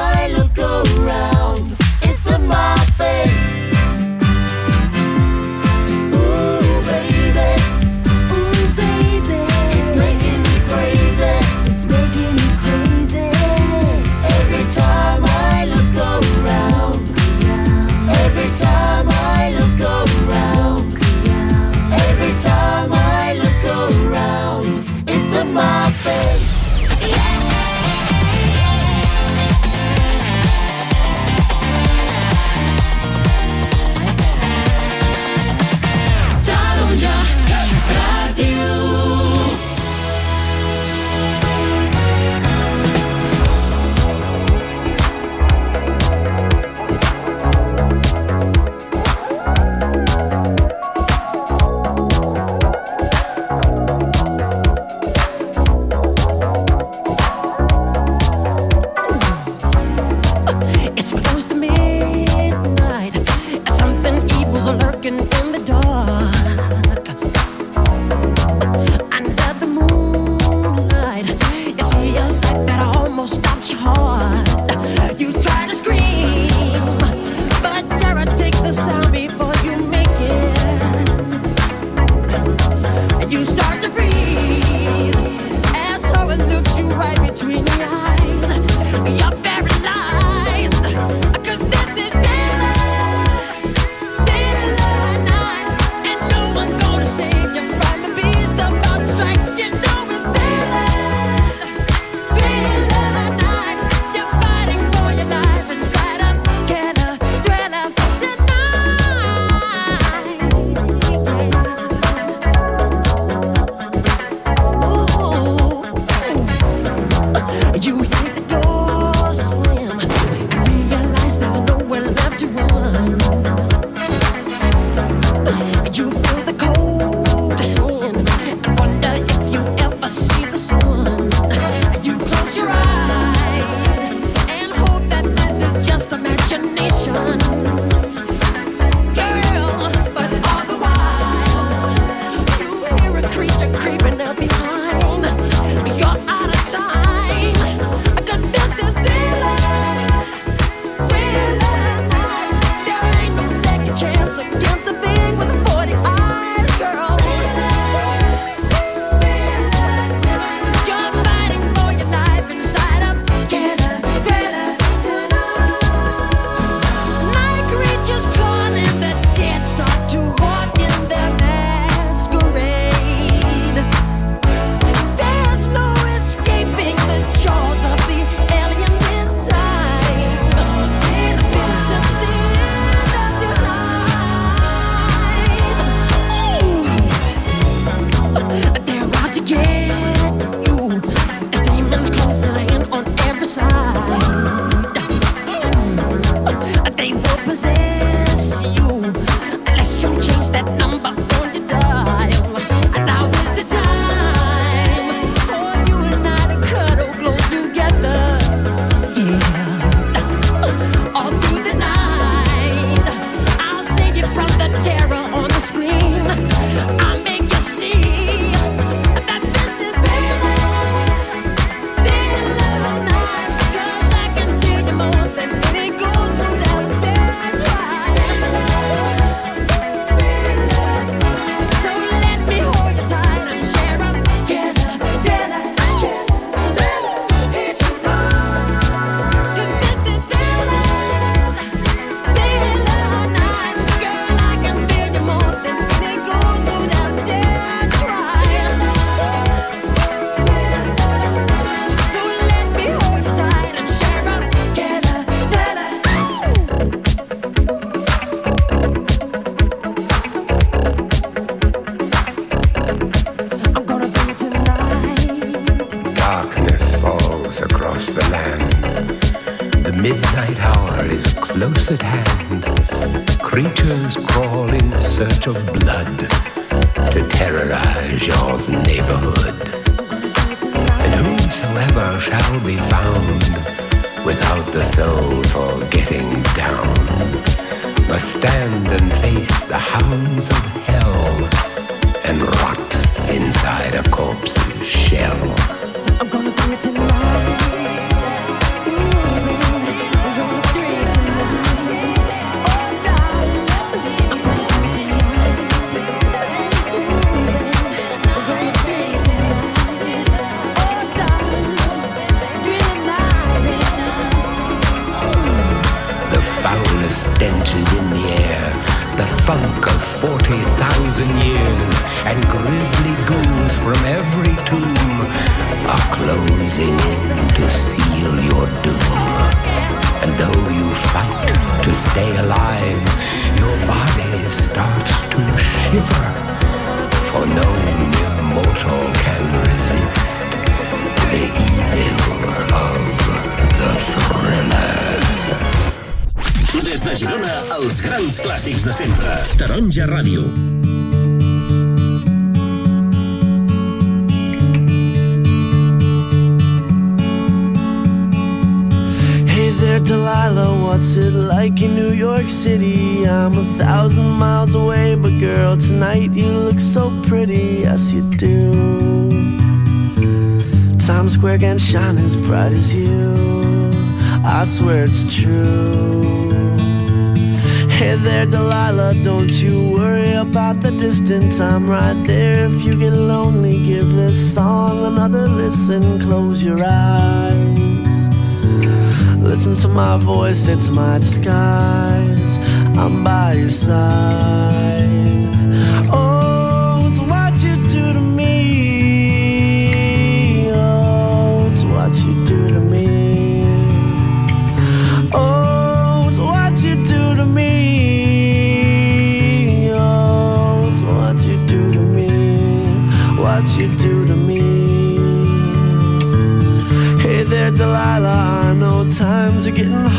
voice, it's my disguise. I'm by your side.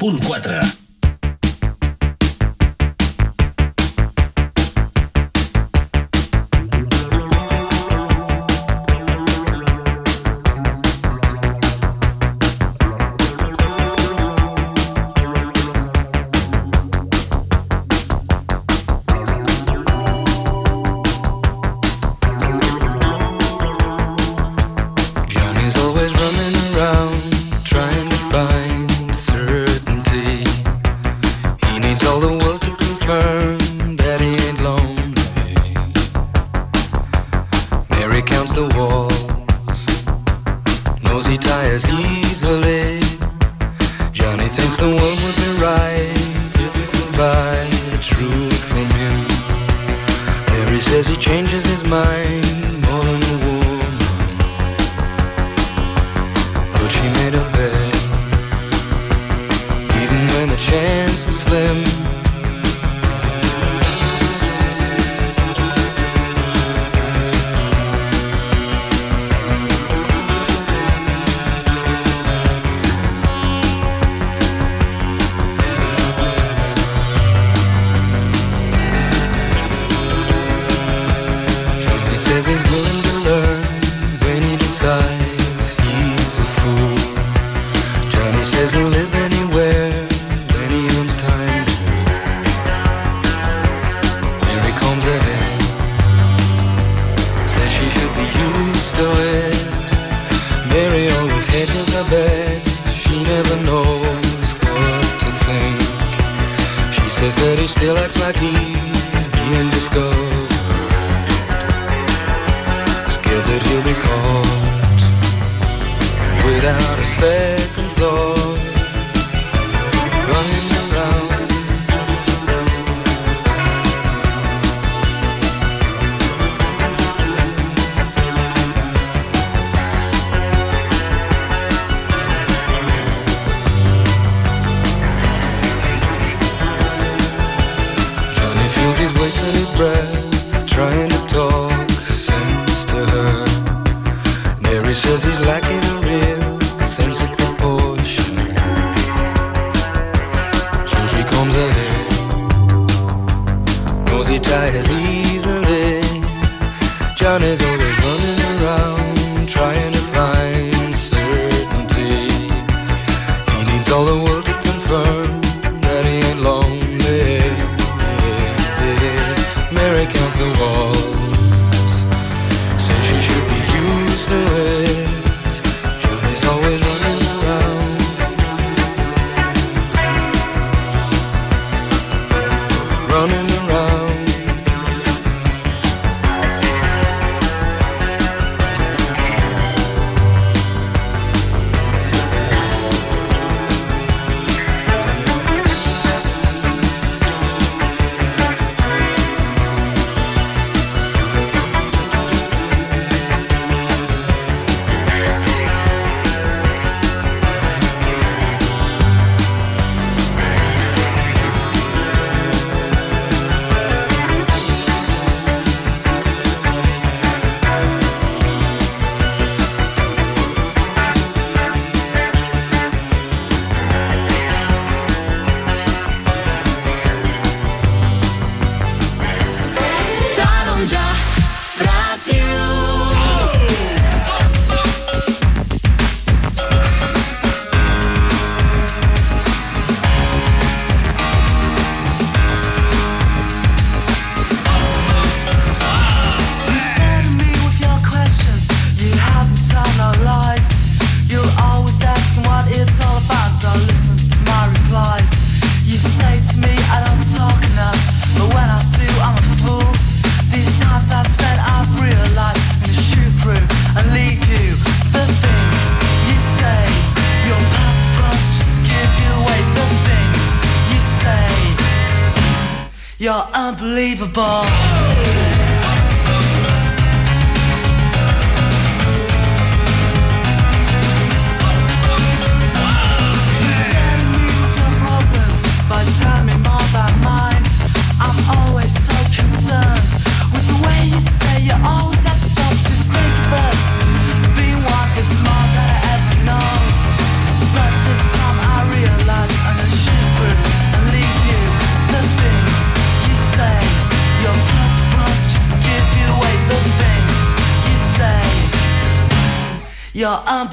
94.4.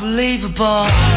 unbelievable.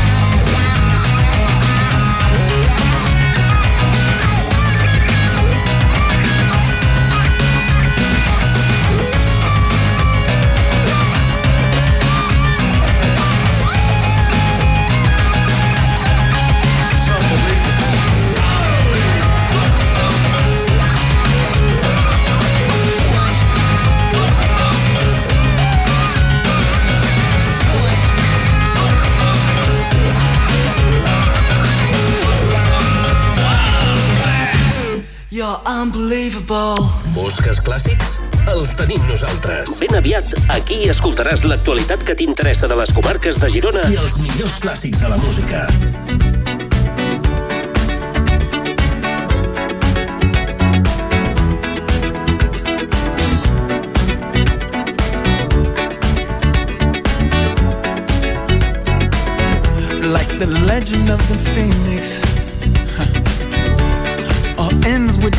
Unbelievable. Busques clàssics? Els tenim nosaltres. Ben aviat, aquí escoltaràs l'actualitat que t'interessa de les comarques de Girona i els millors clàssics de la música. Like the legend of the famous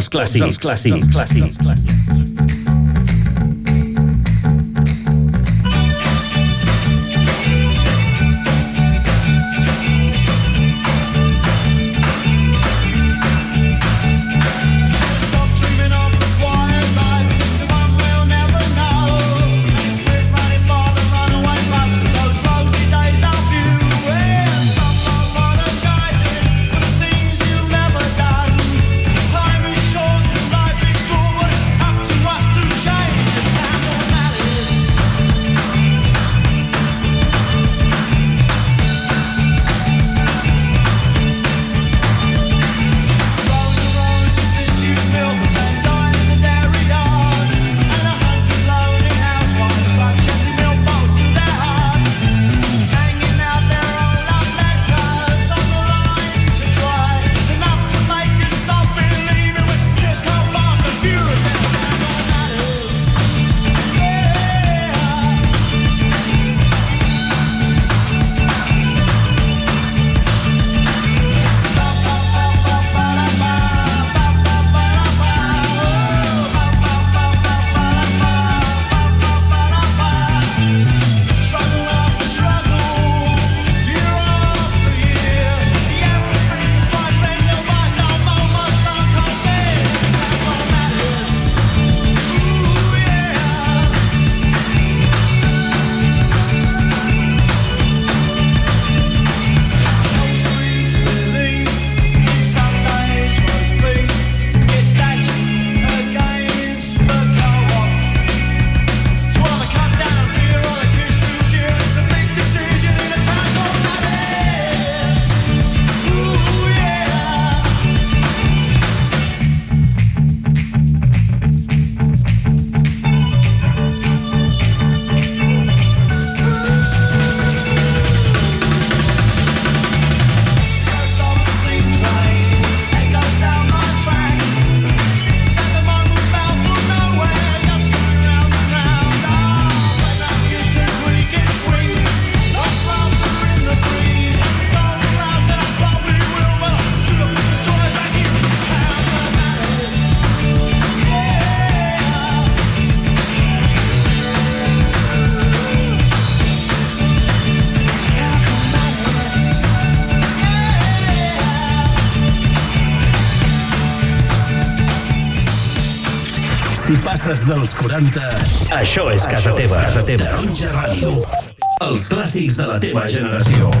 Dance Classics. Dance Classics. Dance Classics. Dance Classics. dels 40. Això és Casa Això Teva. És casa teva. Taronja Ràdio. Els clàssics de la teva generació.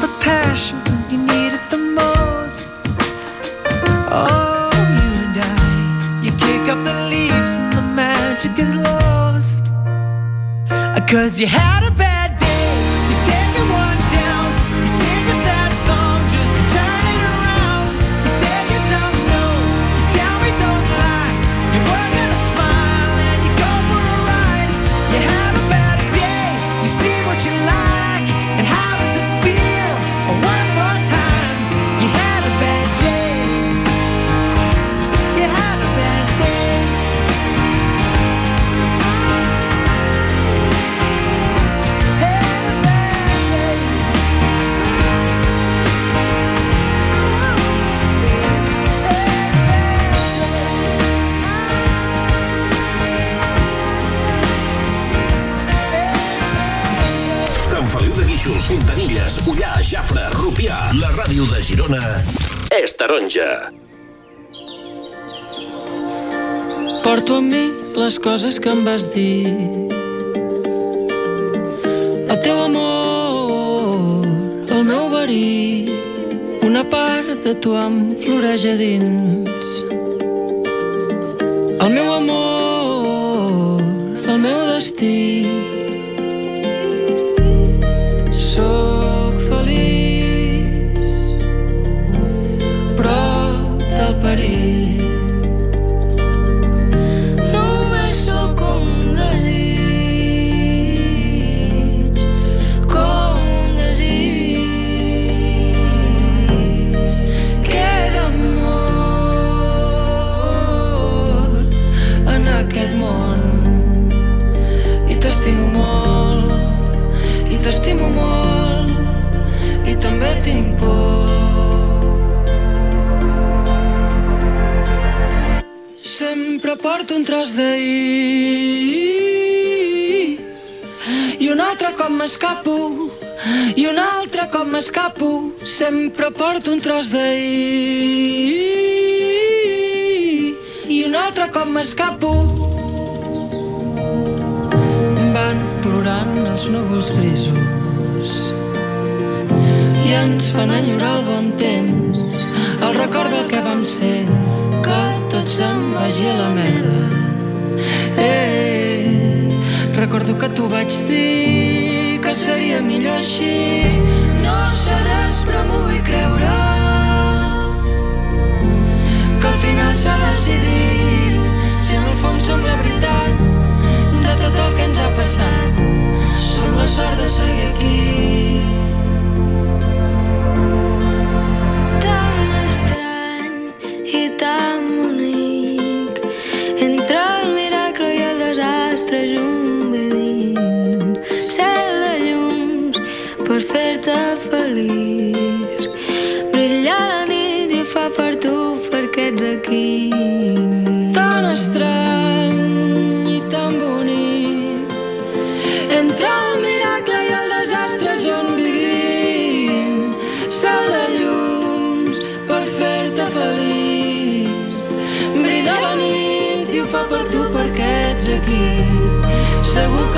the passion when you need it the most. Oh, you and I, you kick up the leaves and the magic is lost. Cause you had a bad Fontanilles, Ullà, Jafre, Rupià. La ràdio de Girona és taronja. Porto amb mi les coses que em vas dir. El teu amor, el meu verí, una part de tu em floreix a dins Un tros d'ahir. I un altre cop m'escapo i un altre cop m'escapo sempre porto un tros d'ahir. I un altre cop m'escapo. Van plorant els núvols grisos i ens fan enyorar el bon temps el record del que vam ser se'n vagi a la merda. Eh, recordo que tu vaig dir que seria millor així. No seràs però m'ho vull creure que al final s'ha decidit. Si en el fons som la veritat de tot el que ens ha passat som la sort de seguir aquí. Tan estrany i tan aquí. Tan estrany i tan bonic. Entre el miracle i el desastre jo en vivim. Cel de llums per fer-te feliç. Brilla la nit i ho fa per tu perquè ets aquí. Segur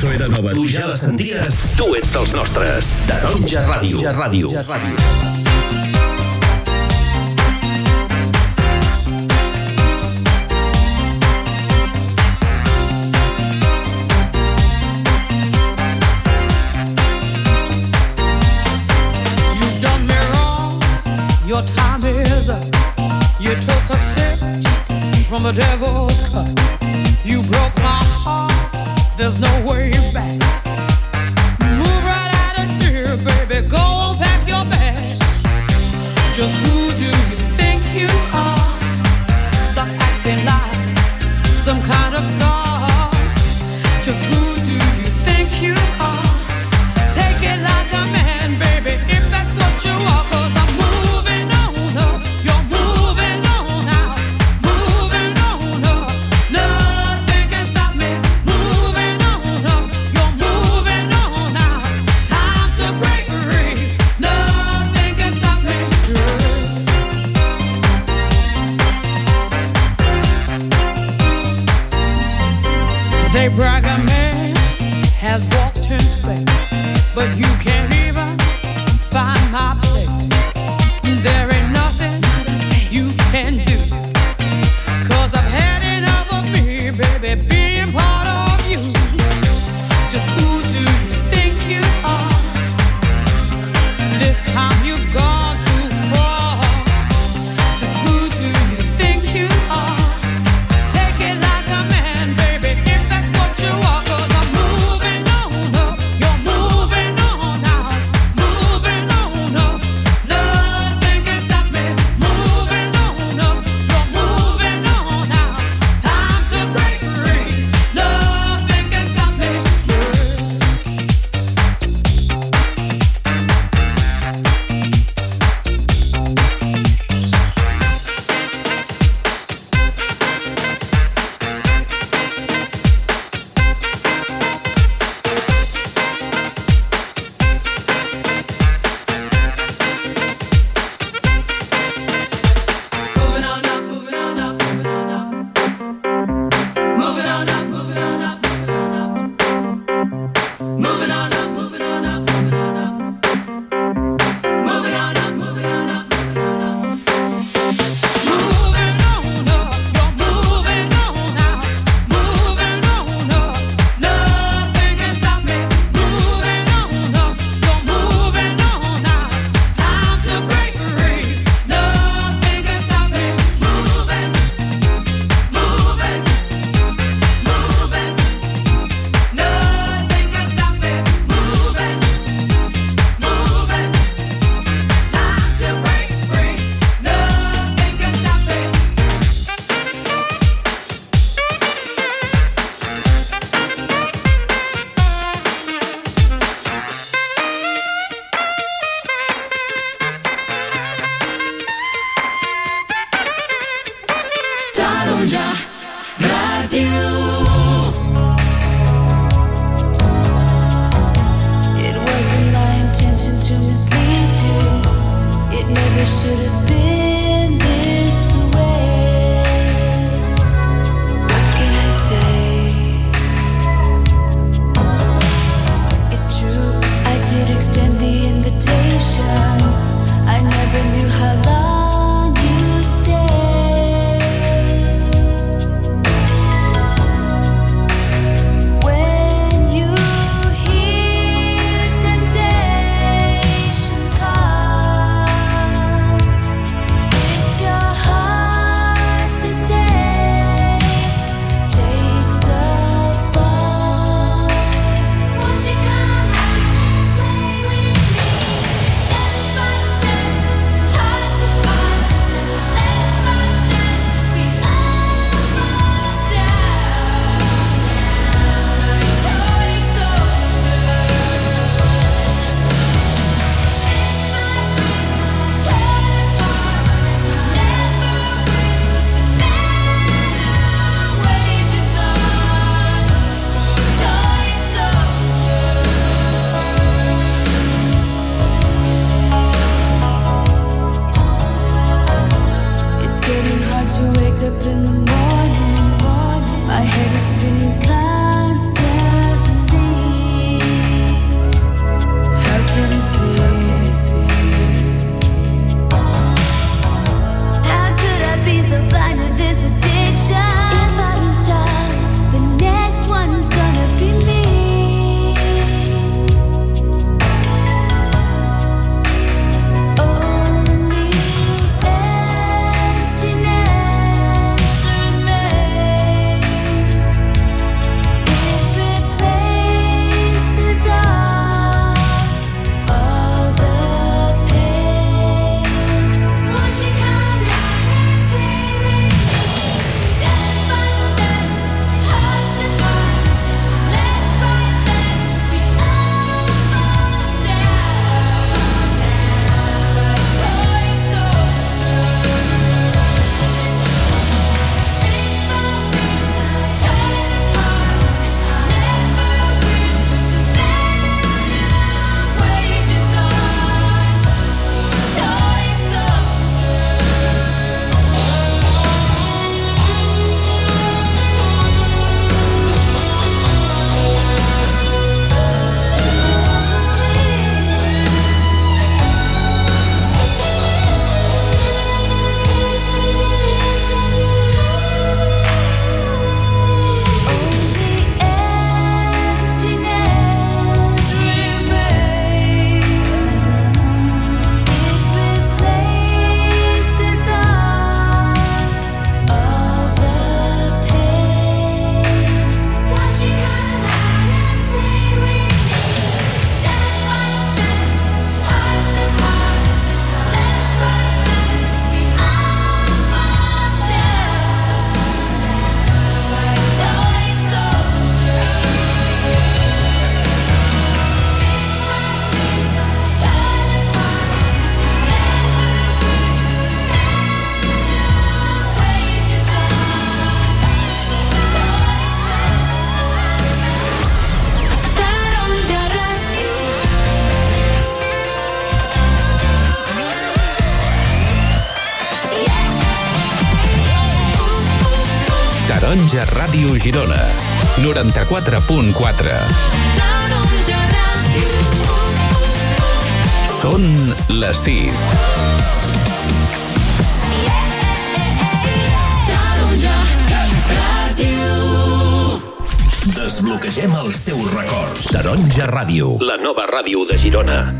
cançó era nova tu ja la senties, tu ets dels nostres. Taronja Ràdio. Ja Ràdio. Ja Ràdio. You've done me 104.4 Són les 6. Desbloquegem els teus records. Taronja Ràdio. La nova ràdio de Girona.